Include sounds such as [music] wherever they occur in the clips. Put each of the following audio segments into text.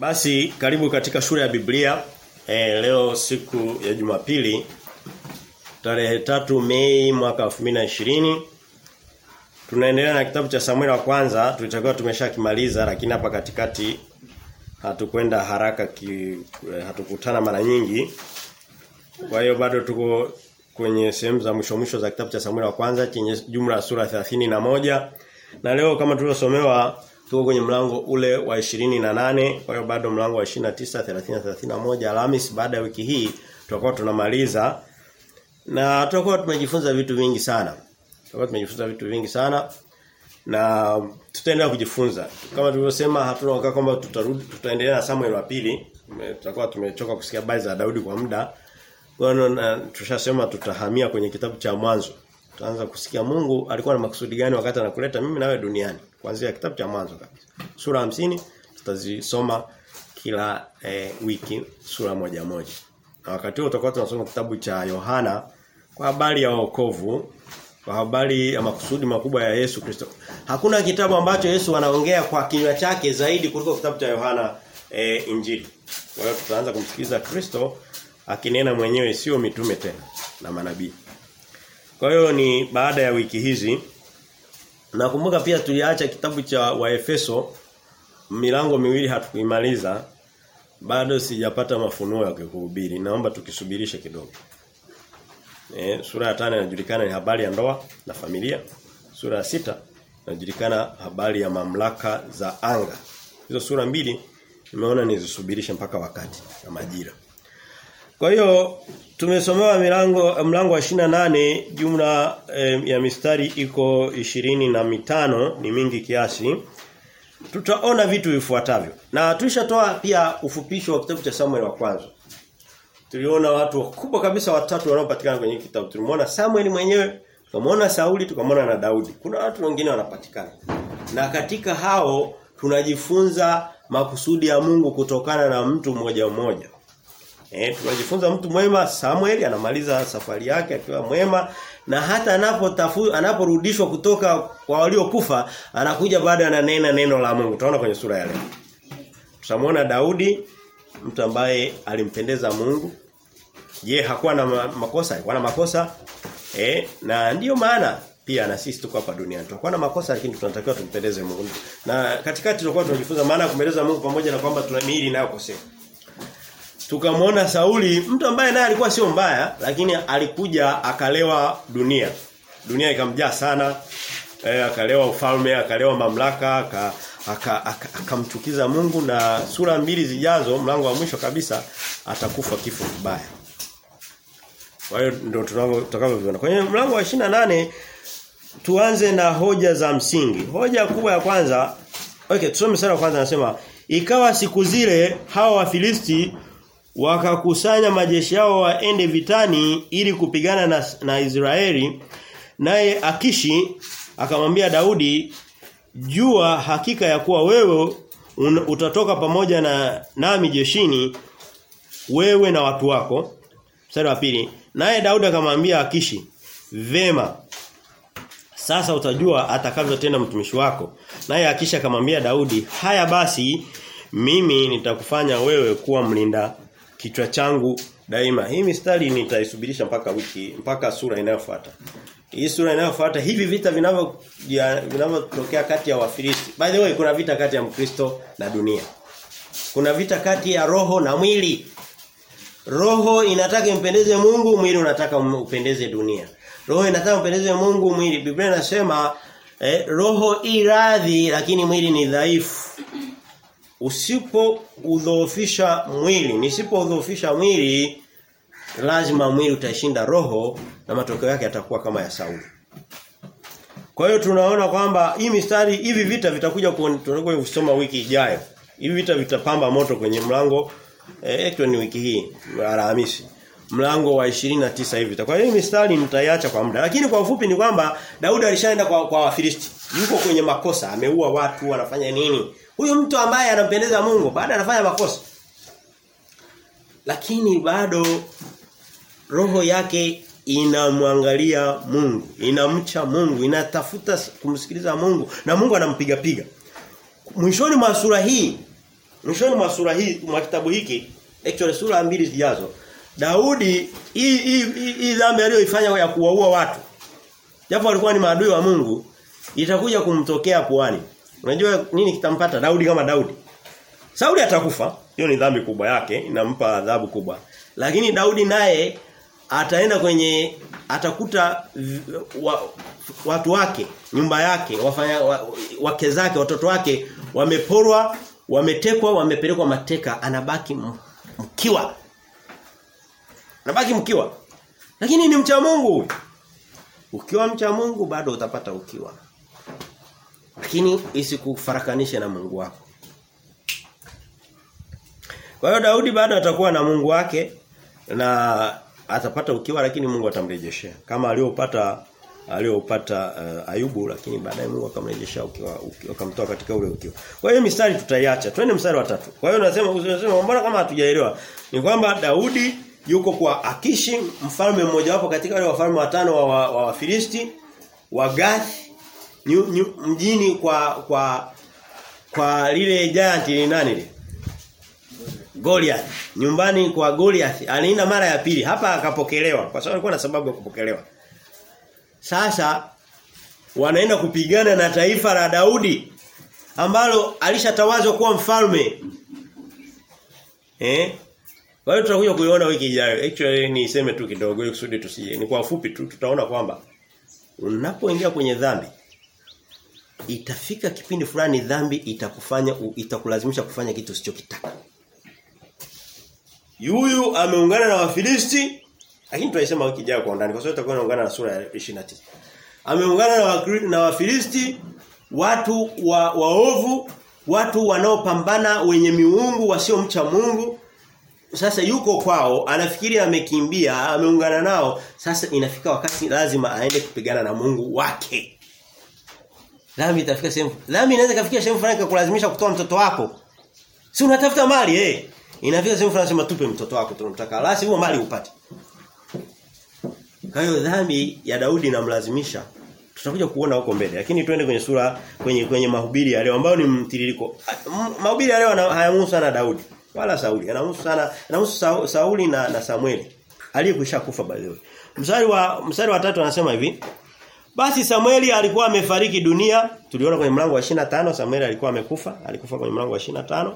Basi karibu katika shule ya Biblia. E, leo siku ya Jumapili tarehe tatu Mei mwaka 2020. Tunaendelea na kitabu cha Samuel wa kwanza, tulitakiwa tumeshakimaliza lakini hapa katikati hatukwenda haraka ki, hatukutana mara nyingi. Kwa hiyo bado tuko kwenye sehemu za mwisho mwisho za kitabu cha Samuel wa kwanza chenye jumla ya sura 31 na, moja. na leo kama tulivyosomewa tuko kwenye mlango ule wa 28 kwa hiyo bado mlango wa 29 30 31 Alhamis baada ya wiki hii tutakuwa tunamaliza na tutakuwa tumejifunza vitu vingi sana. Tutakuwa tumejifunza vitu vingi sana na tutaendelea kujifunza. Kama tulivyosema hatuna wakati kwamba tutarudi tutaendelea na Samuel wa pili. Tutakuwa tumechoka kusikia habari za Daudi kwa muda. Kwa tushasema tutahamia kwenye kitabu cha mwanzo. Tutaanza kusikia Mungu alikuwa na makusudi gani wakati anakuleta mimi nawe duniani kuanzia kitabu cha mwanzo kabisa. Sura hamsini tutazisoma kila eh, wiki sura moja moja. Na wakati huo tutakuwa tunasoma kitabu cha Yohana kwa habari ya wokovu, kwa habari ya makusudi makubwa ya Yesu Kristo. Hakuna kitabu ambacho Yesu anaongea kwa kinywa chake zaidi kuliko kitabu cha Yohana e, Injili. Kwa hiyo tutaanza kumsikiliza Kristo akinena mwenyewe sio mitume tena na manabii. Kwa hiyo ni baada ya wiki hizi Nakumbuka pia tuliacha kitabu cha Waefeso milango miwili hatukuimaliza bado sijapata mafunuo ya kuhubiri naomba tukisubirishe kidogo. E, sura ya 5 inajulikana ni habari ya ndoa na familia. Sura ya sita inajulikana habari ya mamlaka za anga. Hizo sura mbili nimeona nizisubirishe mpaka wakati na majira. Kwa hiyo tumesomewa milango mlango wa 28 jumla e, ya mistari iko ishirini na mitano ni mingi kiasi. Tutaona vitu vifuatavyo. Na tulishatoa pia ufupisho wa kitabu cha Samuel wa kwanza. Tuliona watu wakubwa kabisa watatu wanaopatikana kwenye kitabu. Tulimwona Samuel mwenyewe, tukamwona Sauli, tukamwona na Daudi. Kuna watu wengine wanapatikana. Na katika hao tunajifunza makusudi ya Mungu kutokana na mtu mmoja mmoja. Eh tunajifunza mtu mwema Samuel anamaliza safari yake akiwa mwema na hata anapotafu anaporudishwa kutoka kwa waliokufa anakuja baada ananena neno la Mungu. Tunaona kwenye sura ya leo. Tutamwona Daudi mtu ambaye alimpendeza Mungu. Je, hakuwa na makosa? Alikuwa na makosa? Eh na ndiyo maana pia na sisi tuko hapa duniani. Tunakuwa na makosa lakini tunatakiwa tumpendeze Mungu. Na katikati tunakuwa tunajifunza maana ya kumpendeza Mungu pamoja na kwamba tuna miili inayokosea. Tukamwona Sauli mtu ambaye naye alikuwa sio mbaya lakini alikuja akalewa dunia. Dunia ikamjaa sana. E, akalewa ufalme, akalewa mamlaka, akamchukiza aka, aka, aka Mungu na sura mbili zijazo mlango wa mwisho kabisa atakufa kifo kibaya. Kwa hiyo ndio tutakavyoviona. Kwenye mlango wa 28 tuanze na hoja za msingi. Hoja kubwa ya kwanza Okay, tusome sura ya kwanza anasema ikawa siku zile hawa Wafilisti wakakusanya majeshi yao waende vitani ili kupigana na, na Israeli. Naye Akishi akamwambia Daudi jua hakika ya kuwa wewe un, utatoka pamoja na nami jeshini wewe na watu wako. Mstari wa pili. Naye Daudi akamwambia Akishi vema sasa utajua atakavyotenda mtumishi wako. Naye Akisha akamwambia Daudi haya basi mimi nitakufanya wewe kuwa mlinda kichwa changu daima. Hii mistari nitaisubirisha mpaka wiki mpaka sura inayofuata. Hii sura inayofuata hivi vita vinavyo vinavyotokea kati ya Wafilisti. By the way kuna vita kati ya Mkristo na dunia. Kuna vita kati ya roho na mwili. Roho inataka impendeze Mungu, mwili unataka upendeze dunia. Roho inataka upendeze Mungu, mwili. Biblia inasema eh, roho iradhi lakini mwili ni dhaifu usipo udhoofisha mwili nisipo udhoofisha mwili lazima mwili utashinda roho na matokeo yake yatakuwa kama ya Sauli. Kwa hiyo tunaona kwamba hii mistari hivi vita vitakuja tunakuwa kusoma wiki ijayo. Hivi vita vitapamba moto kwenye mlango eh ni wiki hii Alhamisi. Mlango wa 29 hivi kwa hiyo hii mistari nitaiacha kwa muda. Lakini kwa ufupi ni kwamba Daudi alishaenda kwa kwa Wafilisti yuko kwenye makosa ameua watu anafanya nini Huyu mtu ambaye anampendeza Mungu baada anafanya makosa. Lakini bado roho yake inamwangalia Mungu, inamcha Mungu, inatafuta kumsikiliza Mungu na Mungu anampiga piga. Mwishoni mwa sura hii mwishoni mwa sura hii mwa kitabu hiki actually sura mbili zijazo Daudi hii hii hii dhambi aliyoifanya ya kuwaua watu japo walikuwa ni maadui wa Mungu itakuja kumtokea puani. Unajua nini kitampata? Daudi kama Daudi. Sauli atakufa. Hiyo ni dhambi kubwa yake inampa adhabu kubwa. Lakini Daudi naye ataenda kwenye atakuta wa, watu wake nyumba yake wafanya wa, wake zake watoto wake wameporwa wametekwa wamepelekwa mateka anabaki mkiwa. Anabaki mkiwa. Lakini ni mcha Mungu. Ukiwa mcha Mungu bado utapata ukiwa lakini isikufarakanishe na Mungu wako kwa hiyo Daudi bado atakuwa na Mungu wake na atapata ukiwa lakini Mungu atamrejeshea kama aliyopata aliyopata uh, Ayubu lakini baadaye Mungu akamrejeshea ukiwa, akamtoa katika ule ukiwa. Kwa hiyo mistari tutaiacha. Twende mstari wa tatu. Kwa hiyo nasema unasema mbona kama hatujaelewa? Ni kwamba Daudi yuko kwa Akishi mfalme mmoja wapo katika wale wafalme watano wa, wa, wa Wafilisti wa Gath nyu, nyu, mjini kwa kwa kwa lile giant ni nani ile? Goliath. Nyumbani kwa Goliath alienda mara ya pili. Hapa akapokelewa kwa sababu alikuwa na sababu ya kupokelewa. Sasa wanaenda kupigana na taifa la Daudi ambalo alishatawazwa kuwa mfalme. Eh? Kwa hiyo tutakuja kuiona wiki ijayo. Actually niseme tu kidogo ili kusudi tusije. Ni kwa ufupi tu tutaona kwamba unapoingia kwenye dhambi itafika kipindi fulani dhambi itakufanya itakulazimisha kufanya kitu usichokitaka. Yuyu ameungana na Wafilisti lakini tunasema wiki ijayo kwa ndani kwa sababu tutakuwa tunaungana na sura ya 29. Ameungana na na Wafilisti watu wa waovu, watu wanaopambana wenye miungu wasiomcha Mungu. Sasa yuko kwao, anafikiri amekimbia, ameungana nao. Sasa inafika wakati lazima aende kupigana na Mungu wake. Dhambi itafika sehemu. Dhambi inaweza kufikia sehemu fulani kulazimisha kutoa mtoto wako. Si unatafuta mali eh. Hey. Inafika sehemu fulani sema tupe mtoto wako tunamtaka. La huo mali upate. Kwa hiyo dhambi ya Daudi inamlazimisha tutakuja kuona huko mbele. Lakini twende kwenye sura kwenye kwenye mahubiri ya leo ambao ni mtiririko. Mahubiri ya leo hayamhusu sana Daudi wala Sauli. yanahusu sana yanahusu Sauli na, na Samueli. Aliyekwisha kufa by the way. Mstari wa mstari wa tatu anasema hivi. Basi Samueli alikuwa amefariki dunia. Tuliona kwenye mlango wa 25 Samueli alikuwa amekufa, alikufa kwenye mlango wa 25.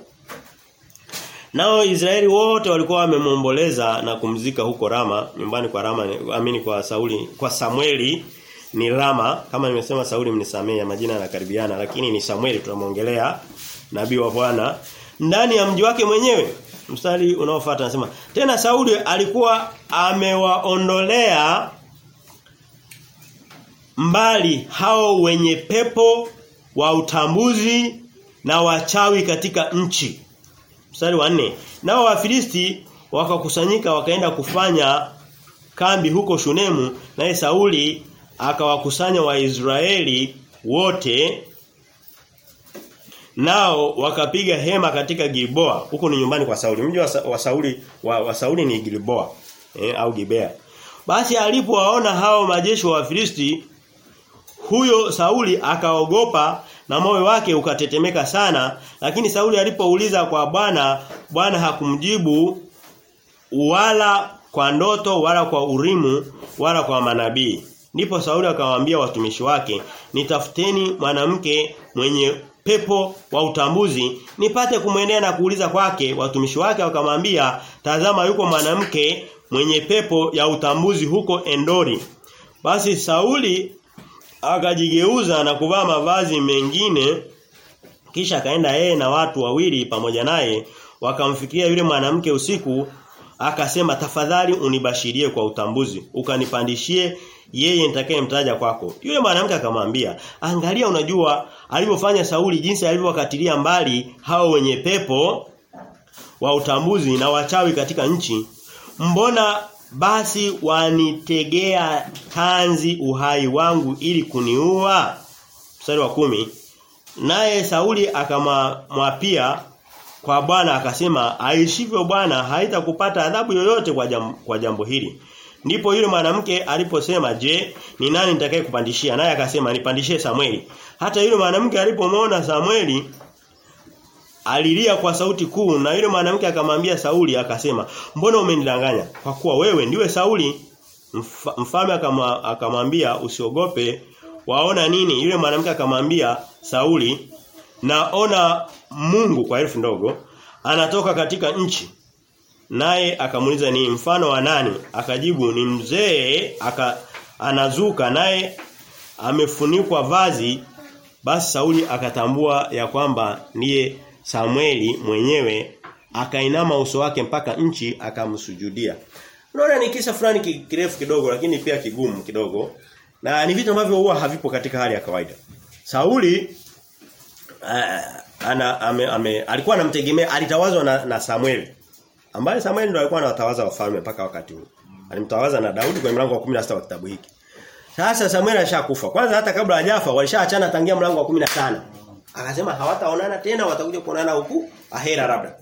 Nao Israeli wote walikuwa wamemomboleza na kumzika huko Rama, nyumbani kwa Rama, amini kwa Sauli, kwa Samueli ni Rama, kama nimesema Sauli mnisamee majina yanakaribiana lakini ni Samueli tunamuongelea nabii wa Bwana ndani ya mji wake mwenyewe. Mstari unaofuata anasema, tena Sauli alikuwa amewaondolea mbali hao wenye pepo wa utambuzi na wachawi katika nchi. Mstari wa nne. Nao Wafilisti wakakusanyika wakaenda kufanya kambi huko Shunemu naye Sauli akawakusanya Waisraeli wote nao wakapiga hema katika Gilboa. Huko ni nyumbani kwa Sauli. Mji wa, Sauli wa, wa Sauli ni Gilboa eh, au Gibea. Basi alipowaona hao majeshi wa Wafilisti huyo Sauli akaogopa na moyo wake ukatetemeka sana lakini Sauli alipouliza kwa Bwana Bwana hakumjibu wala kwa ndoto wala kwa urimu wala kwa manabii. Ndipo Sauli akamwambia watumishi wake nitafuteni mwanamke mwenye pepo wa utambuzi nipate kumwendea na kuuliza kwake. Watumishi wake wakamwambia tazama yuko mwanamke mwenye pepo ya utambuzi huko Endori. Basi Sauli akajigeuza na kuvaa mavazi mengine kisha akaenda yeye na watu wawili pamoja naye wakamfikiria yule mwanamke usiku akasema tafadhali unibashirie kwa utambuzi ukanipandishie yeye nitakayemtaja kwako. Yule mwanamke akamwambia angalia unajua alivyofanya Sauli jinsi alivyokatilia mbali hao wenye pepo wa utambuzi na wachawi katika nchi. Mbona basi wanitegea tanzi uhai wangu ili kuniua? Mstari wa kumi. Naye Sauli akamwapia kwa Bwana akasema aishivyo Bwana haitakupata adhabu yoyote kwa jambo, kwa jambo hili. Ndipo yule mwanamke aliposema je ni nani nitakaye kupandishia naye akasema nipandishie Samueli hata yule mwanamke alipomwona Samueli alilia kwa sauti kuu na yule mwanamke akamwambia Sauli akasema mbona umenidanganya? Kwa kuwa wewe ndiwe Sauli. Mfa, mfalme akamwambia usiogope waona nini? Yule mwanamke akamwambia Sauli naona Mungu kwa herufi ndogo anatoka katika nchi. Naye akamuuliza ni mfano wa nani? Akajibu ni mzee aka anazuka naye amefunikwa vazi. Basi Sauli akatambua ya kwamba ndiye Samueli mwenyewe akainama uso wake mpaka nchi akamsujudia unaona ni kisa fulani kirefu kidogo lakini pia kigumu kidogo na ni vitu ambavyo huwa havipo katika hali ya kawaida Sauli uh, ana ame, ame, alikuwa anamtegemea alitawazwa na, na Samueli ambaye Samueli ndo alikuwa anawatawaza wafalme mpaka wakati huo. Alimtawaza na Daudi kwenye mlango wa 16 wa kitabu hiki. Sasa Samueli alishakufa. Kwanza hata kabla hajafa walishaachana tangia mlango wa 15. Akasema hawataonana tena watakuja kuonana huku ahera labda.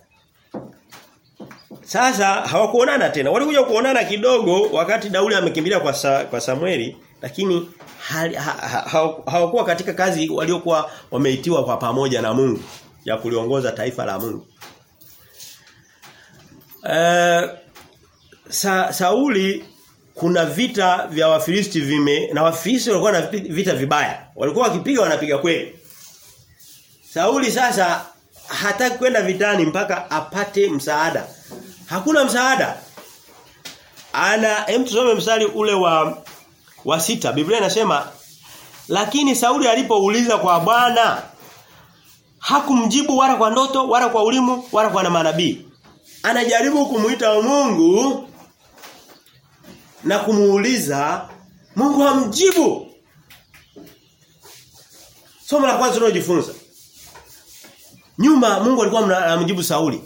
Sasa hawakuonana tena. Walikuja kuonana kidogo wakati Daudi amekimbilia kwa sa, kwa Samueli lakini hawakuwa ha, ha, katika kazi waliokuwa wameitiwa kwa pamoja na Mungu ya kuliongoza taifa la Mungu. Uh, sa, Sauli kuna vita vya Wafilisti vime na Wafilisti walikuwa na vita vibaya. Walikuwa wakipiga wanapiga kweli. Sauli sasa hataki kwenda vitani mpaka apate msaada. Hakuna msaada. Ana hem tusome msali ule wa wa sita. Biblia inasema lakini Sauli alipouliza kwa Bwana hakumjibu wala kwa ndoto wala kwa ulimu wala kwa na manabii anajaribu kumuita Mungu na kumuuliza Mungu hamjibu. Somo la kwanza tunalojifunza. Nyuma Mungu alikuwa anamjibu Sauli.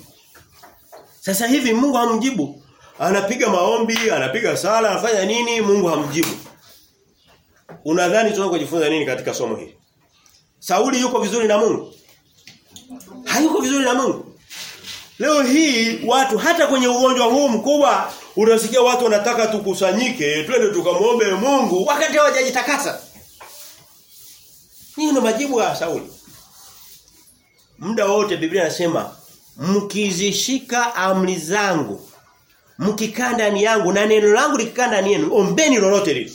Sasa hivi Mungu hamjibu. Anapiga maombi, anapiga sala, anafanya nini? Mungu hamjibu. Unadhani tunakojifunza nini katika somo hili? Sauli yuko vizuri na Mungu? Hayuko vizuri na Mungu. Leo hii watu hata kwenye ugonjwa huu mkubwa unasikia watu wanataka tukusanyike twende tukamwombe Mungu wakati hawajajitakasa. Nini ndio majibu ya Sauli. Muda wote Biblia inasema mkizishika amri zangu mkikaa ndani yangu na neno langu likikaa ndani yenu ombeni lolote lile.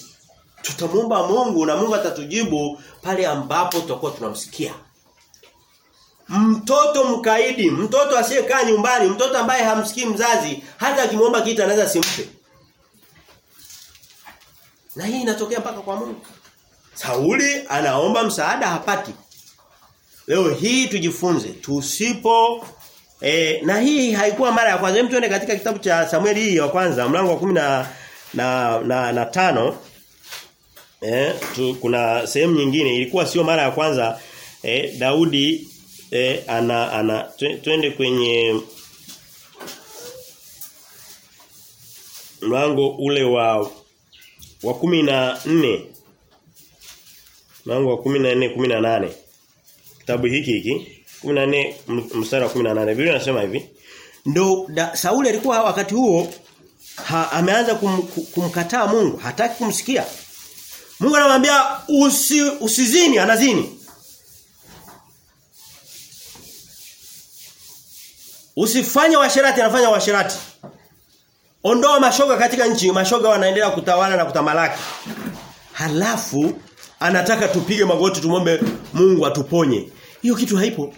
Tutamuomba Mungu na Mungu atatujibu pale ambapo tutakuwa tunamsikia. Mtoto mkaidi, mtoto asiyekaa nyumbani, mtoto ambaye hamsikii mzazi, hata akimwomba kitu anaweza simpe. Na hii inatokea mpaka kwa Mungu. Sauli anaomba msaada hapati. Leo hii tujifunze, tusipo e, na hii haikuwa mara ya kwanza. Tuende katika kitabu cha Samueli hii ya kwanza, mlango wa kumi na na, na, na tano. Eh tu, kuna sehemu nyingine ilikuwa sio mara ya kwanza eh, Daudi eh, ana ana twende kwenye mlango ule wa wa kumi na nne. Mlango wa kumi na nne kumi na nane kitabu hiki hiki 14 mstari wa 18 Biblia inasema hivi ndo da, Sauli alikuwa wakati huo ha, ameanza kum, kumkataa Mungu hataki kumsikia Mungu anamwambia usi, usizini anazini Usifanye washerati anafanya washerati Ondoa mashoga katika nchi, mashoga wanaendelea kutawala na kutamalaki. Halafu anataka tupige magoti tumombe Mungu atuponye. Hiyo kitu haipo.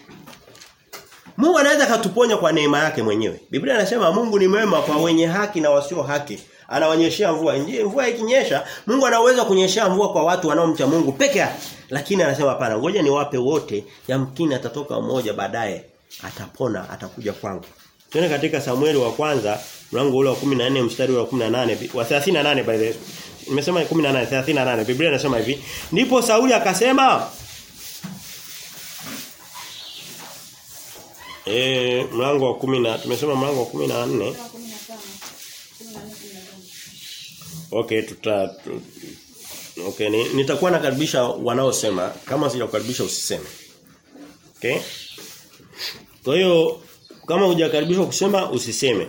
Mungu anaweza katuponya kwa neema yake mwenyewe. Biblia inasema Mungu ni mwema kwa wenye haki na wasio haki. Anawanyeshea mvua. Nje mvua ikinyesha, Mungu anaweza kunyeshea mvua kwa watu wanaomcha Mungu peke yake. Lakini anasema hapana, ngoja niwape wote, yamkini atatoka mmoja baadaye atapona atakuja kwangu. Tuone katika Samueli wa kwanza mlango ule wa 14 mstari wa 18 wa 38 by the way. Nimesema 18 38 Biblia inasema hivi. Ndipo Sauli akasema Eh mlango wa 10 na tumesema mlango wa 14 Okay tuta tu, Okay ni, nitakuwa nakaribisha wanaosema kama sijakukaribisha usiseme. Okay? Kwa hiyo kama hujakaribishwa kusema usiseme.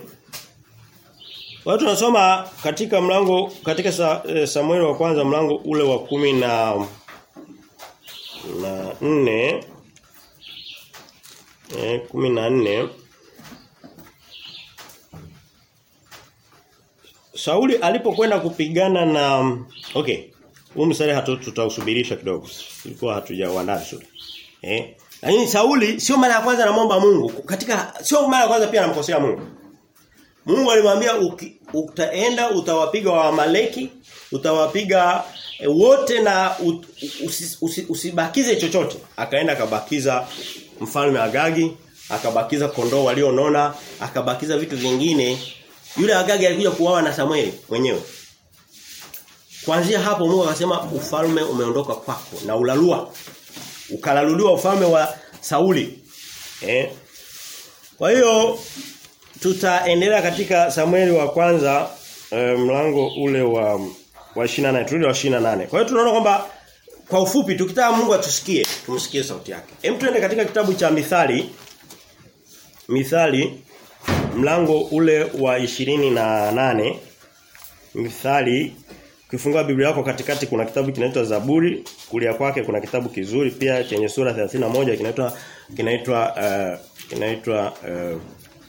Watu tunasoma katika mlango katika sa, e, Samueli wa kwanza mlango ule wa kumi na na nne eh 14 Sauli alipokwenda kupigana na okay huu mstari hatu tutausubirisha kidogo. Ilikuwa hatujauandaa vizuri. Eh lakini Sauli sio mara ya kwanza anamwomba Mungu. Katika sio mara ya kwanza pia anamkosea Mungu. Mungu alimwambia utaenda utawapiga wa Amaleki utawapiga e, wote na ut, usi, usi, usibakize chochote. Akaenda akabakiza mfalme Agagi akabakiza kondoo walionona akabakiza vitu vingine. Yule Agagi alikuja kuuawa na Samueli mwenyewe. Kuanzia hapo Mungu akasema ufalme umeondoka kwako na ulalua. Ukalaluliwa ufalme wa Sauli eh? Kwa hiyo tutaendelea katika Samueli wa kwanza eh, mlango ule wa wa 28 turudi wa 28. Kwa hiyo tunaona kwamba kwa ufupi tukitaka Mungu atusikie, tumsikie sauti yake. Hem tuende katika kitabu cha Mithali Mithali mlango ule wa 28 Mithali Ukifungua Biblia yako katikati kuna kitabu kinaitwa Zaburi, kulia kwake kuna kitabu kizuri pia chenye sura 31 kinaitwa kinaitwa uh, kinaitwa uh,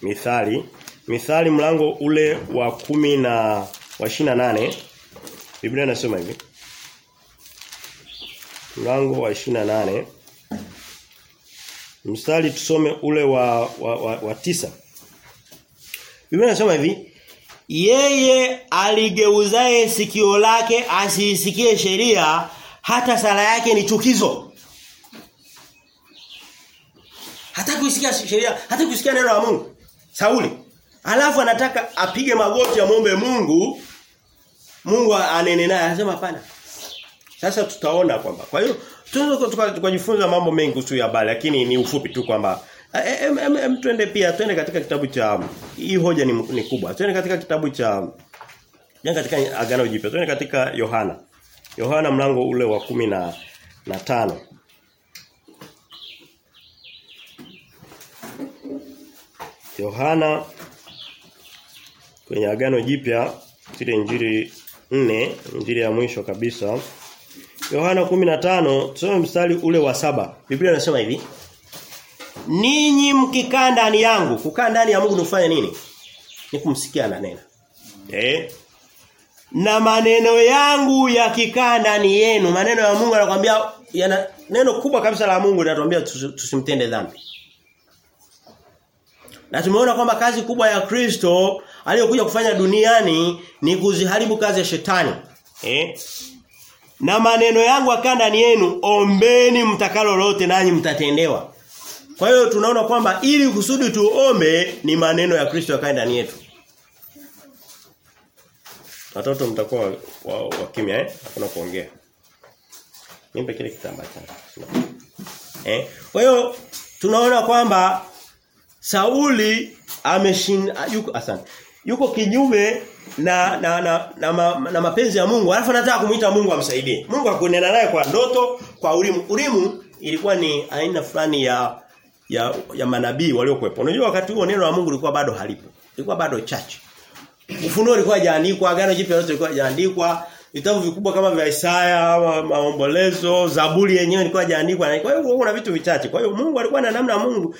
Mithali. Mithali mlango ule wa kumi na wa 28 Biblia inasema hivi. Mlango wa 28 Mstari tusome ule wa wa, wa, wa tisa. Biblia inasema hivi yeye aligeuzae sikio lake asisikie sheria hata sala yake ni chukizo. Hata kuisikia sheria, hata kusikia neno la Mungu. Sauli. Alafu anataka apige magoti ya amwombe Mungu. Mungu anene naye anasema hapana. Sasa tutaona kwamba. Kwa hiyo tunaweza tukajifunza mambo mengi kuhusu habari lakini ni ufupi tu kwamba em, em, em, twende pia twende katika kitabu cha hii hoja ni, ni kubwa. Twende katika kitabu cha Twende katika agano jipya. Twende katika Yohana. Yohana mlango ule wa kumi na, na tano. Yohana kwenye agano jipya zile injili nne injili ya mwisho kabisa. Yohana 15 tusome mstari ule wa saba. Biblia inasema hivi Ninyi mkikaa ndani yangu kukaa ndani ya Mungu nifanye nini? Ni kumsikia na neno. Eh? Na maneno yangu yakikaa ndani yenu maneno ya Mungu anakuambia yana neno kubwa kabisa la Mungu linatuambia tusimtende dhambi. Na tumeona kwamba kazi kubwa ya Kristo aliyokuja kufanya duniani ni kuziharibu kazi ya shetani. Eh? Na maneno yangu akaa ndani yenu, ombeni mtakalo lote nanyi mtatendewa. Kwa hiyo tunaona kwamba ili kusudi tuombe ni maneno ya Kristo yakae ndani yetu. Watoto mtakuwa wa, wa, wa kimya eh? Hakuna kuongea. Nipe kile kitambaa changu. Eh? Kwa hiyo tunaona kwamba Sauli ameshinda asante. Yuko kinyume na na na, na, ma, na mapenzi ya Mungu. Alafu anataka kumuita Mungu amsaidie. Mungu akunena naye kwa ndoto, kwa ulimu. Ulimu ilikuwa ni aina fulani ya ya, ya manabii waliokuwepo. Unajua wakati huo neno la Mungu lilikuwa bado halipo. Lilikuwa bado chache. Ufunuo ulikuwa hajaandikwa, agano jipya lote lilikuwa hajaandikwa, vitabu vikubwa kama vya Isaya, ma, maombolezo, Zaburi yenyewe ilikuwa hajaandikwa. Kwa hiyo kuna vitu vichache. Kwa hiyo Mungu alikuwa na namna Mungu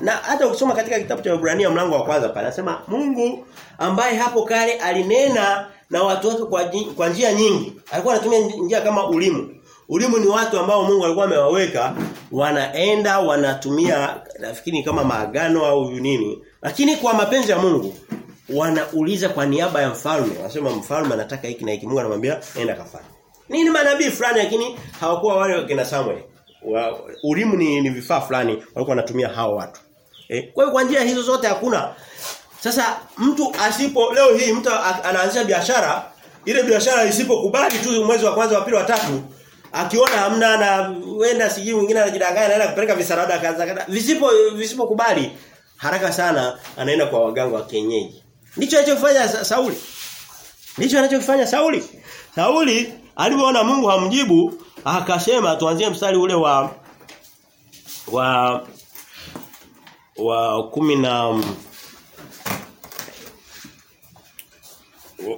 na hata ukisoma katika kitabu cha Ibrania mlango wa kwanza pale anasema Mungu ambaye hapo kale alinena na watu wake kwa, kwa njia nyingi. Alikuwa anatumia njia kama ulimu. Ulimu ni watu ambao Mungu alikuwa amewaweka wanaenda wanatumia nafikiri kama maagano au nini. Lakini kwa mapenzi ya Mungu wanauliza kwa niaba ya mfalme. Wanasema mfalme anataka hiki na hiki. Mungu anamwambia nenda kafanye. Nini manabii fulani lakini hawakuwa wale kina Samuel. Wa, ulimu ni, ni vifaa fulani walikuwa wanatumia hao watu. Eh, kwa hiyo kwa njia hizo zote hakuna. Sasa mtu asipo leo hii mtu anaanzisha biashara, ile biashara isipokubali tu mwezi wa kwanza wa pili wa tatu akiona hamna na wenda siji mwingine anajidanganya anaenda kupeleka visarada kaza visipo visipokubali haraka sana anaenda kwa waganga wa kienyeji. Ndicho anachofanya Sauli. Ndicho anachofanya Sauli. Sauli alipoona Mungu hamjibu akasema tuanzie mstari ule wa wa wa kumi na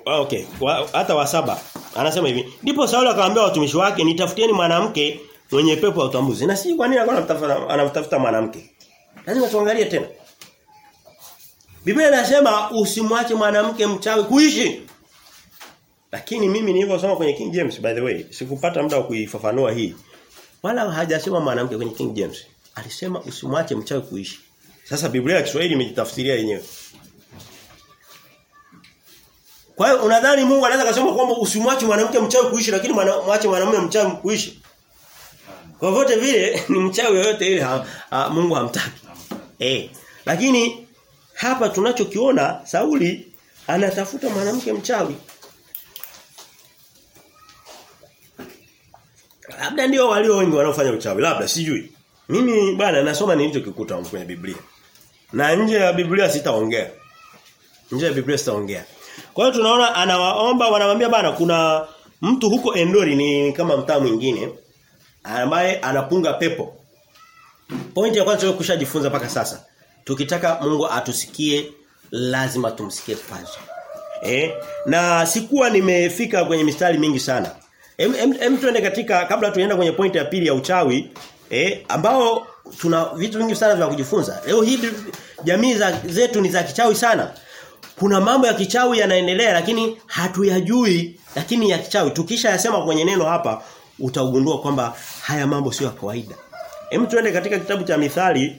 Okay, wa, hata wa saba anasema hivi. Ndipo Sauli akamwambia watumishi wake nitafutieni mwanamke mwenye pepo ya utambuzi. Na si kwa nini alikuwa anamtafuta mwanamke? Lazima tuangalie tena. Biblia inasema usimwache mwanamke mchawi kuishi. Lakini mimi nilivyosoma kwenye King James by the way, sikupata muda wa kuifafanua hii. Wala hajasema mwanamke kwenye King James. Alisema usimwache mchawi kuishi. Sasa Biblia ya Kiswahili imejitafsiria yenyewe. Kwa hiyo unadhani Mungu anaweza kusema kwamba usimwache mwanamke mchawi kuishi lakini mwache mwanamume mchawi kuishi? Kwa vote vile [laughs] ni mchawi yoyote ile ha, ha, Mungu hamtaki. Eh. Lakini hapa tunachokiona Sauli anatafuta mwanamke mchawi. Labda ndio walio wengi wanaofanya uchawi, labda sijui. Mimi bwana nasoma nilichokikuta kwenye Biblia. Na nje ya Biblia sitaongea. Nje ya Biblia sitaongea. Kwa hiyo tunaona anawaomba wanamwambia bana kuna mtu huko Endori ni kama mtaa mwingine ambaye anapunga pepo. Pointi ya kwanza kushajifunza mpaka sasa. Tukitaka Mungu atusikie lazima tumsikie kwanza. Eh? Na sikuwa nimefika kwenye mistari mingi sana. Em, em, em tuende katika kabla tuenda kwenye pointi ya pili ya uchawi eh ambao tuna vitu vingi sana vya kujifunza. Leo hii jamii za, zetu ni za kichawi sana. Kuna mambo ya kichawi yanaendelea lakini hatuyajui lakini ya kichawi tukisha yasema kwenye neno hapa utagundua kwamba haya mambo sio ya kawaida. Hem tuende katika kitabu cha Mithali.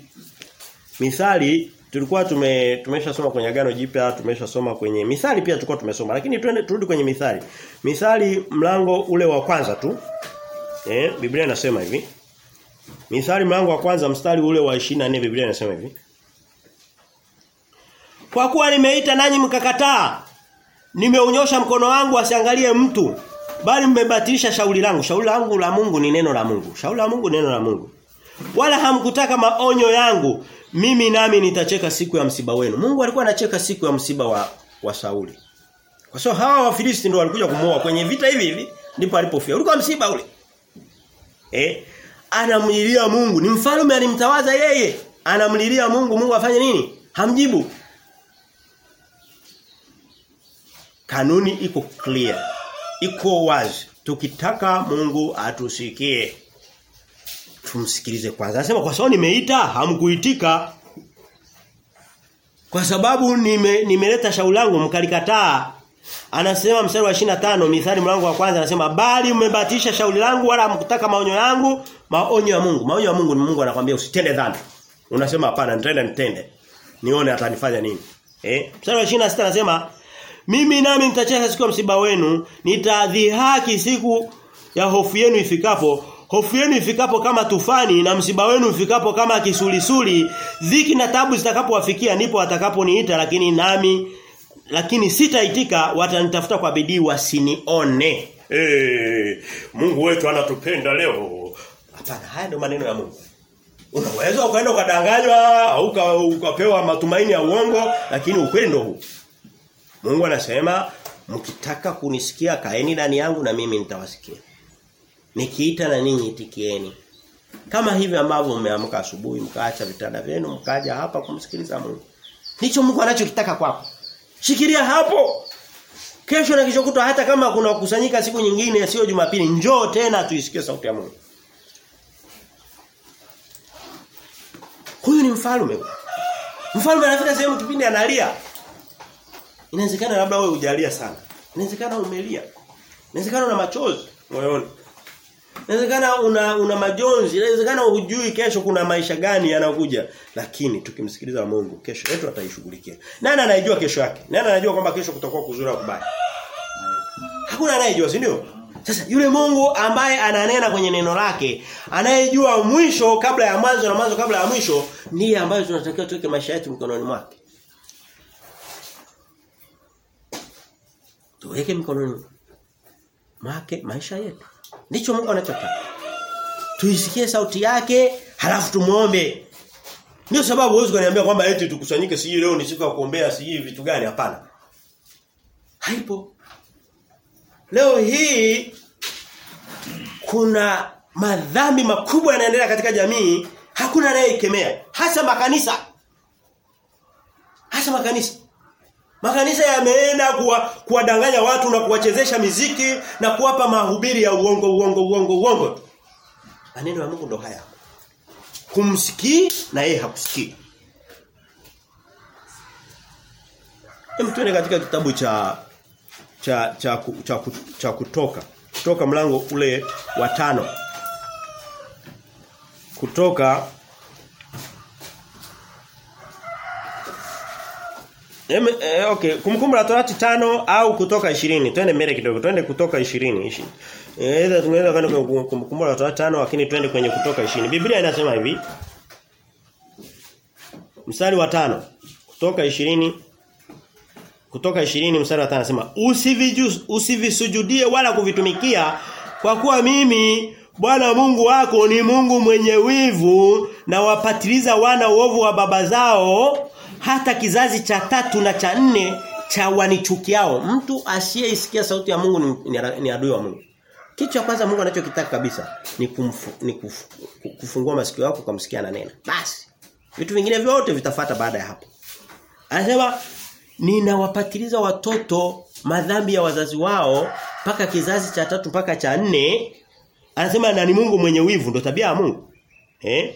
Mithali tulikuwa tume tumeshasoma kwenye agano jipya, tumeshasoma kwenye Mithali pia tulikuwa tumesoma. Lakini tuende turudi kwenye Mithali. Mithali mlango ule wa kwanza tu. Eh, Biblia inasema hivi. Mithali mlango wa kwanza mstari ule wa 24 Biblia inasema hivi. Kwa kuwa nimeita nanyi mkakataa. Nimeunyosha mkono wangu asiangalie mtu bali mmebatilisha shauri langu. Shauri langu la Mungu ni neno la Mungu. Shauri la Mungu neno la Mungu. Wala hamkutaka maonyo yangu. Mimi nami nitacheka siku ya msiba wenu. Mungu alikuwa anacheka siku ya msiba wa wa Sauli. Kwa sababu hawa Wafilisti ndio walikuja kumuoa kwenye vita hivi hivi ndipo alipofia. Ulikuwa msiba ule. Eh? Anamlilia Mungu. Ni mfalme alimtawaza yeye. Anamlilia Mungu, Mungu afanye nini? Hamjibu. Kanuni iko clear. Iko wazi. Tukitaka Mungu atusikie tumsikilize kwanza. Anasema kwa sababu nimeita hamkuitika. Kwa sababu nime, nimeleta shauri langu mkalikataa. Anasema mstari wa 25 Mithali mlango wa kwanza anasema bali mmebatisha shauri langu wala hamkutaka maonyo yangu, maonyo ya Mungu. Maonyo ya Mungu ni Mungu anakuambia usitende dhambi. Unasema hapana nitende nitende. Nione atanifanya nini. Eh? Mstari wa 26 anasema mimi nami nitacheka siku ya msiba wenu, nitadhihaki siku ya hofu yenu ifikapo. Hofu yenu ifikapo kama tufani na msiba wenu ifikapo kama kisulisuli, dhiki na tabu zitakapowafikia ndipo watakaponiita lakini nami lakini sitaitika watanitafuta kwa bidii wasinione. Hey, Mungu wetu anatupenda leo. Hapana, haya ndio maneno ya Mungu. Unaweza ukaenda ukadanganywa au ukapewa matumaini ya uongo lakini ukweli ndio huu. Mungu anasema mkitaka kunisikia kaeni ndani yangu na mimi nitawasikia. Nikiita na ninyi itikieni. Kama hivi ambavyo mmeamka asubuhi mkaacha vitanda vyenu mkaja hapa kumsikiliza Mungu. Nicho Mungu anachokitaka kwako. Shikilia hapo. Kesho na kesho kutwa hata kama kuna kusanyika siku nyingine sio Jumapili, njoo tena tuisikie sauti ya Mungu. Huyu ni mfalme. Mfalme anafika sehemu kipindi analia. Inawezekana labda wewe hujalia sana. Inawezekana umelia. Inawezekana una machozi moyoni. Inawezekana una una majonzi, inawezekana hujui kesho kuna maisha gani yanakuja, lakini tukimsikiliza Mungu kesho yetu ataishughulikia. Nani anayejua kesho yake? Nani anajua kwamba kesho kutakuwa kuzuri au kubaya? Hakuna anayejua, si ndio? Sasa yule Mungu ambaye ananena kwenye neno lake, anayejua mwisho kabla ya mwanzo na mwanzo kabla ya mwisho, ndiye ambaye tunatakiwa tuweke maisha yetu mikononi mwake. Tuweke mikononi mwake maisha yetu. Ndicho Mungu anachotaka. Tuisikie sauti yake, halafu tumuombe. Ndio sababu huwezi kuniambia kwamba eti tukusanyike siji leo ni siku ya kuombea siji vitu gani hapana. Haipo. Leo hii kuna madhambi makubwa yanaendelea katika jamii, hakuna anayekemea, hasa makanisa. Hasa makanisa. Makanisa yameenda kuwadanganya watu na kuwachezesha miziki na kuwapa mahubiri ya uongo uongo uongo uongo. Maneno ya Mungu ndo haya. Humsikii na yeye hakusikii. Emtuene katika kitabu cha cha cha, cha, cha kutoka. Kutoka mlango ule wa tano. Kutoka eh, okay, kumkumbu la Torati tano au kutoka 20. Twende mbele kidogo. Twende kutoka 20. Ishi. Eh, tunaweza kwenda kumkumbu la Torati tano lakini twende kwenye kutoka 20. Biblia inasema hivi. Mstari wa tano Kutoka 20 Kutoka 20 mstari wa 5 anasema usivisujudie wala kuvitumikia kwa kuwa mimi Bwana Mungu wako ni Mungu mwenye wivu na wapatiliza wana uovu wa baba zao hata kizazi cha tatu na cha nne cha wanichukiao. Mtu asiyeisikia sauti ya Mungu ni, adui wa Mungu. Kitu cha kwanza Mungu anachokitaka kabisa ni, kumfu, ni kufu, kufungua masikio yako kumsikia na neno. Basi vitu vingine vyote vitafata baada ya hapo. Anasema ninawapatiliza watoto madhambi ya wazazi wao mpaka kizazi cha tatu mpaka cha nne. Anasema na ni Mungu mwenye wivu ndo tabia ya Mungu. Eh?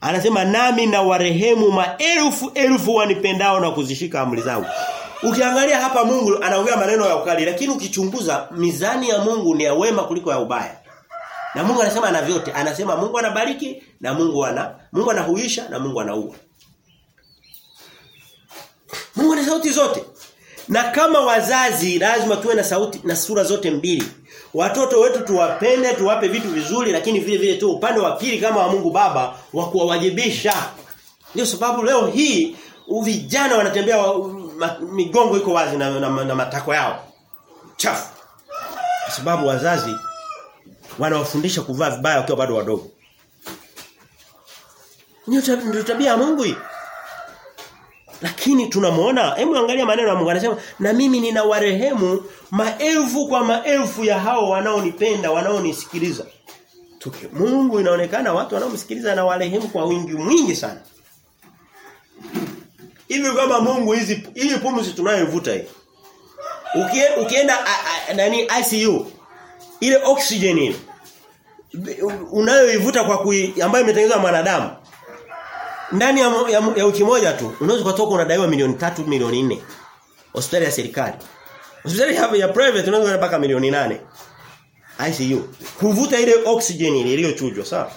Anasema nami na warehemu maelfu elfu wanipendao na kuzishika amri zangu. Ukiangalia hapa Mungu anaongea maneno ya ukali lakini ukichunguza mizani ya Mungu ni ya wema kuliko ya ubaya. Na Mungu anasema ana vyote. Anasema Mungu anabariki na Mungu ana Mungu anahuisha na Mungu anaua. Mungu ana sauti zote. Na kama wazazi lazima tuwe na sauti na sura zote mbili. Watoto wetu tuwapende, tuwape vitu vizuri lakini vile vile tu upande wa pili kama wa Mungu Baba wa kuwawajibisha. Ndio sababu leo hii vijana wanatembea wa, ma, migongo iko wazi na, na, na, na matako yao. Chafu. Kwa sababu wazazi wanawafundisha kuvaa vibaya wakiwa bado wadogo. Ndio tabia ya Mungu hii. Lakini tunamwona, hebu angalia maneno ya Mungu anasema na mimi nina warehemu maelfu kwa maelfu ya hao wanaonipenda, wanaonisikiliza. Tuki Mungu inaonekana watu wanaomsikiliza na warehemu kwa wingi mwingi sana. Hivi kama Mungu hizi hii pumzi tunayovuta hii. Ukie, ukienda a, a, nani ICU ile oxygen ile unayoivuta kwa kui, ambayo imetengenezwa mwanadamu ndani ya, ya, ya wiki moja tu unaweza kutoka unadaiwa milioni tatu milioni nne. Hospitali ya serikali. Hospitali ya, ya private unaweza mpaka milioni nane. ICU kuvuta ile oxygen ile iliyochujwa sawa?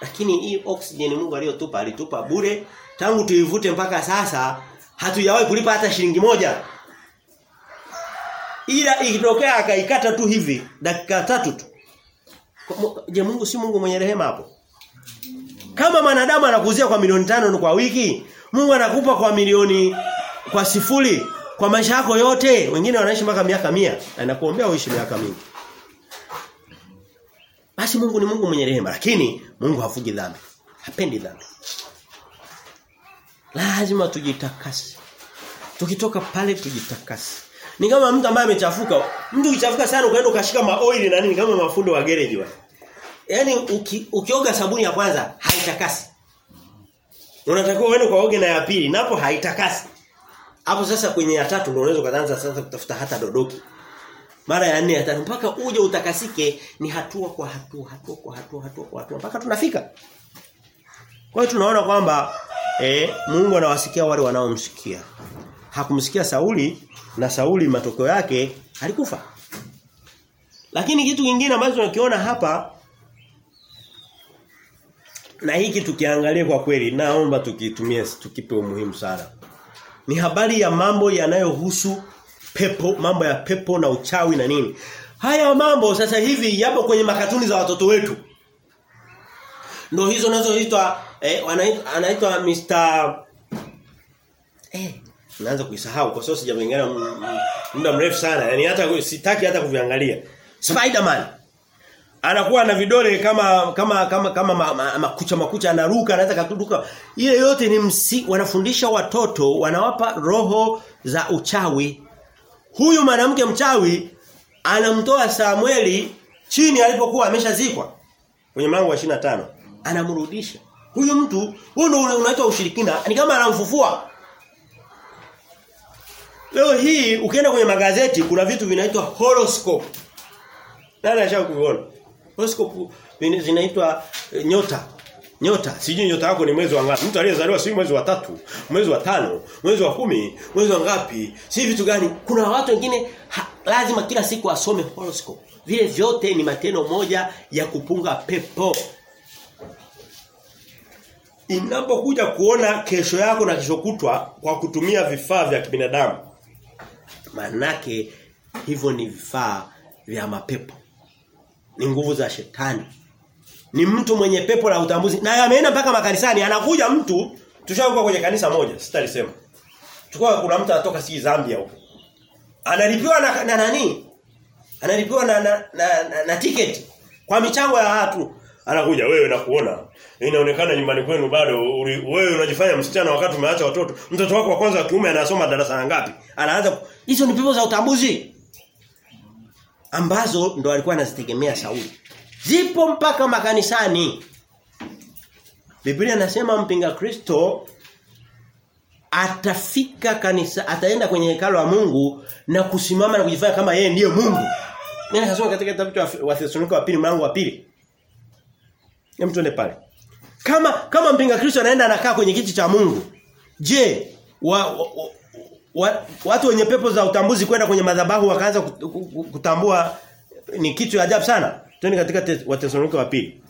Lakini hii oxygen Mungu aliyotupa alitupa bure. Tangu tuivute mpaka sasa hatujawahi kulipa hata shilingi moja. Ila ikitokea akaikata tu hivi dakika tatu tu. Je Mungu si Mungu mwenye rehema hapo kama mwanadamu anakuzia kwa milioni tano kwa wiki, Mungu anakupa kwa milioni kwa sifuri kwa maisha yako yote. Wengine wanaishi mpaka miaka mia anakuombea uishi miaka mingi. Basi Mungu ni Mungu mwenye rehema, lakini Mungu hafugi dhambi. Hapendi dhambi. Lazima tujitakase. Tukitoka pale tujitakase. Ni kama mtu ambaye amechafuka. Mtu ukichafuka sana ukaenda ukashika maoili na nini kama mafundo wa garage wale. Yaani uki, ukioga sabuni ya kwanza haitakasi. Unatakiwa uende kwa oge na ya pili napo haitakasi. Hapo sasa kwenye ya tatu ndio unaweza kuanza sasa kutafuta hata dodoki. Mara ya nne ya tano mpaka uje utakasike ni hatua kwa hatua, hatua kwa hatua, hatua kwa hatua mpaka tunafika. Kwa hiyo tunaona kwamba eh, Mungu anawasikia wale wanaomsikia. Hakumsikia Sauli na Sauli matokeo yake alikufa. Lakini kitu kingine ambacho tunakiona hapa na hiki tukiangalia kwa kweli naomba tukitumie tukipe umuhimu sana. Ni habari ya mambo yanayohusu pepo, mambo ya pepo na uchawi na nini. Haya mambo sasa hivi yapo kwenye makatuni za watoto wetu. Ndio hizo nazoitwa eh, anaitwa Mr eh naanza kuisahau kwa sababu sijaangalia muda mrefu sana. Yaani hata sitaki hata kuviangalia. Spider-Man anakuwa na vidole kama kama kama kama makucha ma, ma, makucha anaruka anaweza katuduka ile yote ni msi, wanafundisha watoto wanawapa roho za uchawi. Huyu mwanamke mchawi anamtoa Samueli chini alipokuwa ameshazikwa. Kwenye mlango wa 25 anamrudisha. Huyu mtu huyo ndio unaitwa ushirikina ni kama anamfufua. Leo hii ukienda kwenye magazeti kuna vitu vinaitwa horoscope. Nani ashakuona horoscope zinaitwa e, nyota Nyota, sijui nyota yako ni mwezi wa ngapi. Mtu aliyezaliwa si mwezi wa tatu, mwezi wa tano, mwezi wa kumi, mwezi wa ngapi? Si vitu gani? Kuna watu wengine lazima kila siku asome horoscope. Vile vyote ni matendo moja ya kupunga pepo. Inapokuja kuona kesho yako na kesho kutwa kwa kutumia vifaa vya kibinadamu. Manake hivyo ni vifaa vya mapepo. Ni nguvu za shetani. Ni mtu mwenye pepo la utambuzi. Na ameenda mpaka makanisani anakuja mtu tushakuwa kwenye kanisa moja sitalisema. Tukua kuna mtu anatoka si Zambia huko. Analipiwa na, na nani? Analipiwa na na, na, na, na tiketi kwa michango ya watu. Anakuja wewe na kuona inaonekana nyumbani kwenu bado wewe unajifanya msichana wakati umeacha watoto. Mtoto wako wa kwanza wa kiume anasoma darasa la ngapi? Anaanza hizo ni pepo za utambuzi ambazo ndo alikuwa anazitegemea Sauli Zipo mpaka makanisani. Biblia nasema mpinga Kristo atafika kanisa ataenda kwenye hekalo la Mungu na kusimama na kujifanya kama yeye ndiye Mungu. Mimi nasoma katika kitabu cha Wathesalonike wa pili mlango wa pili. Hem tuende pale. Kama kama mpinga Kristo anaenda anakaa kwenye kiti cha Mungu. Je, wa, wa, wa, watu wenye pepo za utambuzi kwenda kwenye madhabahu wakaanza kutambua ni kitu ajabu sana. Twende katika Wathesalonike wa pili.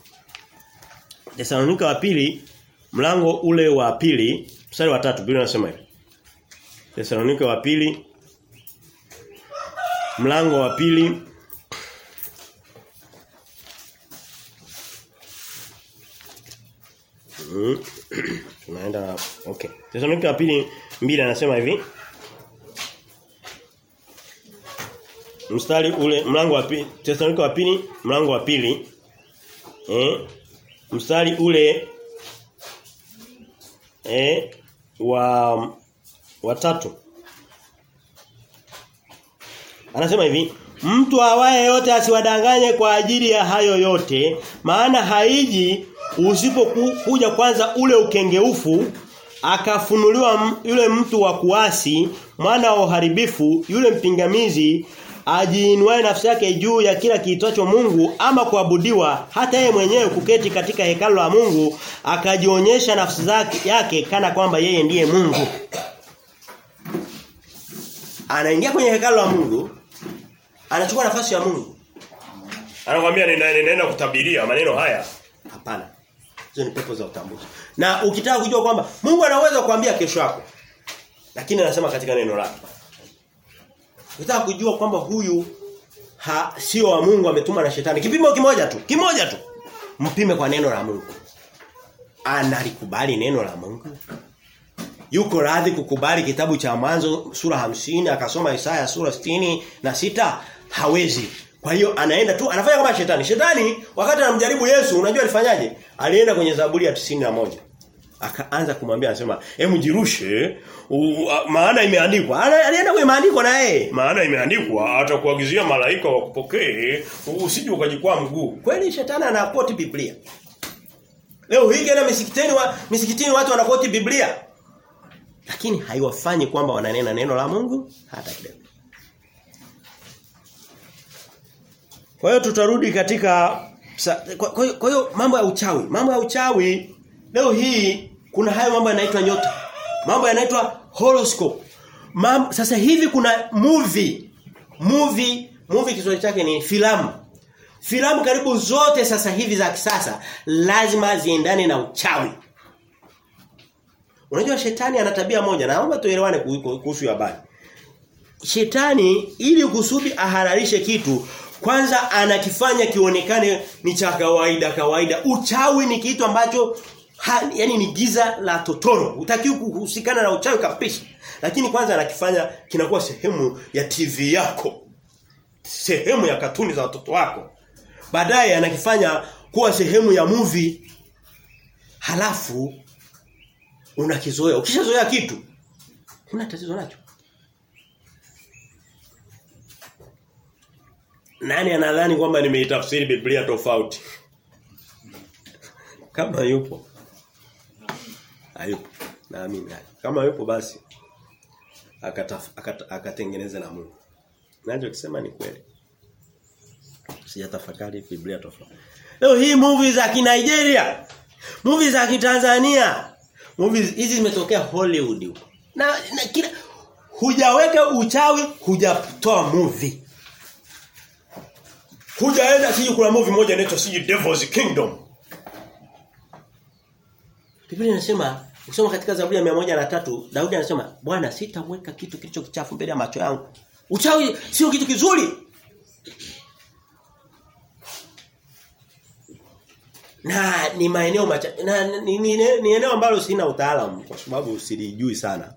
Wathesalonike wa pili mlango ule wa pili mstari wa tatu Biblia inasema hivi. Wathesalonike wa pili mlango wa pili Hmm. [clears throat] Tunaenda okay. Wathesalonike wa pili mbili anasema hivi. Mstari ule mlango wa pili Tesalonika wa pili mlango wa pili. Eh mstari ule eh wa wa tatu. Anasema hivi mtu awaye yote asiwadanganye kwa ajili ya hayo yote maana haiji usipokuja kwanza ule ukengeufu akafunuliwa yule mtu wa kuasi mwana wa uharibifu yule mpingamizi ajiinuaye nafsi yake juu ya kila kiitwacho Mungu ama kuabudiwa hata yeye mwenyewe kuketi katika hekalo la Mungu akajionyesha nafsi zake yake kana kwamba yeye ndiye Mungu. Anaingia kwenye hekalo la Mungu anachukua nafasi ya Mungu. Anakuambia ninaenda kutabiria maneno haya. Hapana. Hizo ni pepo za utambuzi. Na ukitaka kujua kwamba Mungu anaweza kuambia kesho yako lakini anasema katika neno lake Ukitaka kujua kwamba huyu ha, sio wa Mungu ametuma na shetani. Kipimo kimoja tu. Kimoja tu. Mpime kwa neno la Mungu. Analikubali neno la Mungu? Yuko radhi kukubali kitabu cha mwanzo sura hamsini akasoma Isaya sura sitini na sita hawezi. Kwa hiyo anaenda tu anafanya kama shetani. Shetani wakati anamjaribu Yesu unajua alifanyaje? Alienda kwenye Zaburi ya moja akaanza kumwambia anasema hebu jirushe u, a, maana imeandikwa. Alienda kwenye maandiko na yeye. Maana imeandikwa atakuagizia malaika wakupokee usije ukajikwaa mguu. Kweli shetani anakoti biblia. Leo hii kana misikitini wa misikitini watu wanakoti biblia. Lakini haiwafanyi kwamba wananena neno la Mungu hata kidogo. Kwa hiyo tutarudi katika kwa hiyo mambo ya uchawi mambo ya uchawi Leo hii kuna hayo mambo yanaitwa nyota. Mambo yanaitwa horoscope. Mambo, sasa hivi kuna movie. Movie, movie Kiswahili chake ni filamu. Filamu karibu zote sasa hivi za kisasa lazima ziendane na uchawi. Unajua shetani ana tabia moja, naomba tuelewane kuhusu habari. Shetani ili kusudi ahararishe kitu kwanza anakifanya kionekane ni cha kawaida kawaida. Uchawi ni kitu ambacho ha, yani ni giza la totoro. Utakiwa kuhusikana na uchawi kabisa. Lakini kwanza anakifanya kinakuwa sehemu ya TV yako. Sehemu ya katuni za watoto wako. Baadaye anakifanya kuwa sehemu ya movie. Halafu unakizoea. Ukishazoea kitu kuna tatizo nacho. Nani anadhani kwamba nimeitafsiri Biblia tofauti? Kama yupo. Hayupo. Naamini. hayo Kama yupo basi akatengeneza na Mungu. Nacho kusema ni kweli. Sijatafakari Biblia tofauti. Leo hii movie za Nigeria Movie za Tanzania Movies hizi zimetokea Hollywood. Na, na kila hujaweka uchawi, hujatoa movie. Hujaenda siji kuna movie moja inaitwa siji Devil's Kingdom. Biblia inasema ukisoma katika Zaburi ya 103 Daudi anasema Bwana sitaweka kitu kilicho kichafu mbele ya macho yangu. Uchawi sio kitu kizuri. Na ni maeneo macha na ni, ni, ni, ni eneo ambalo sina utaalamu kwa sababu silijui sana.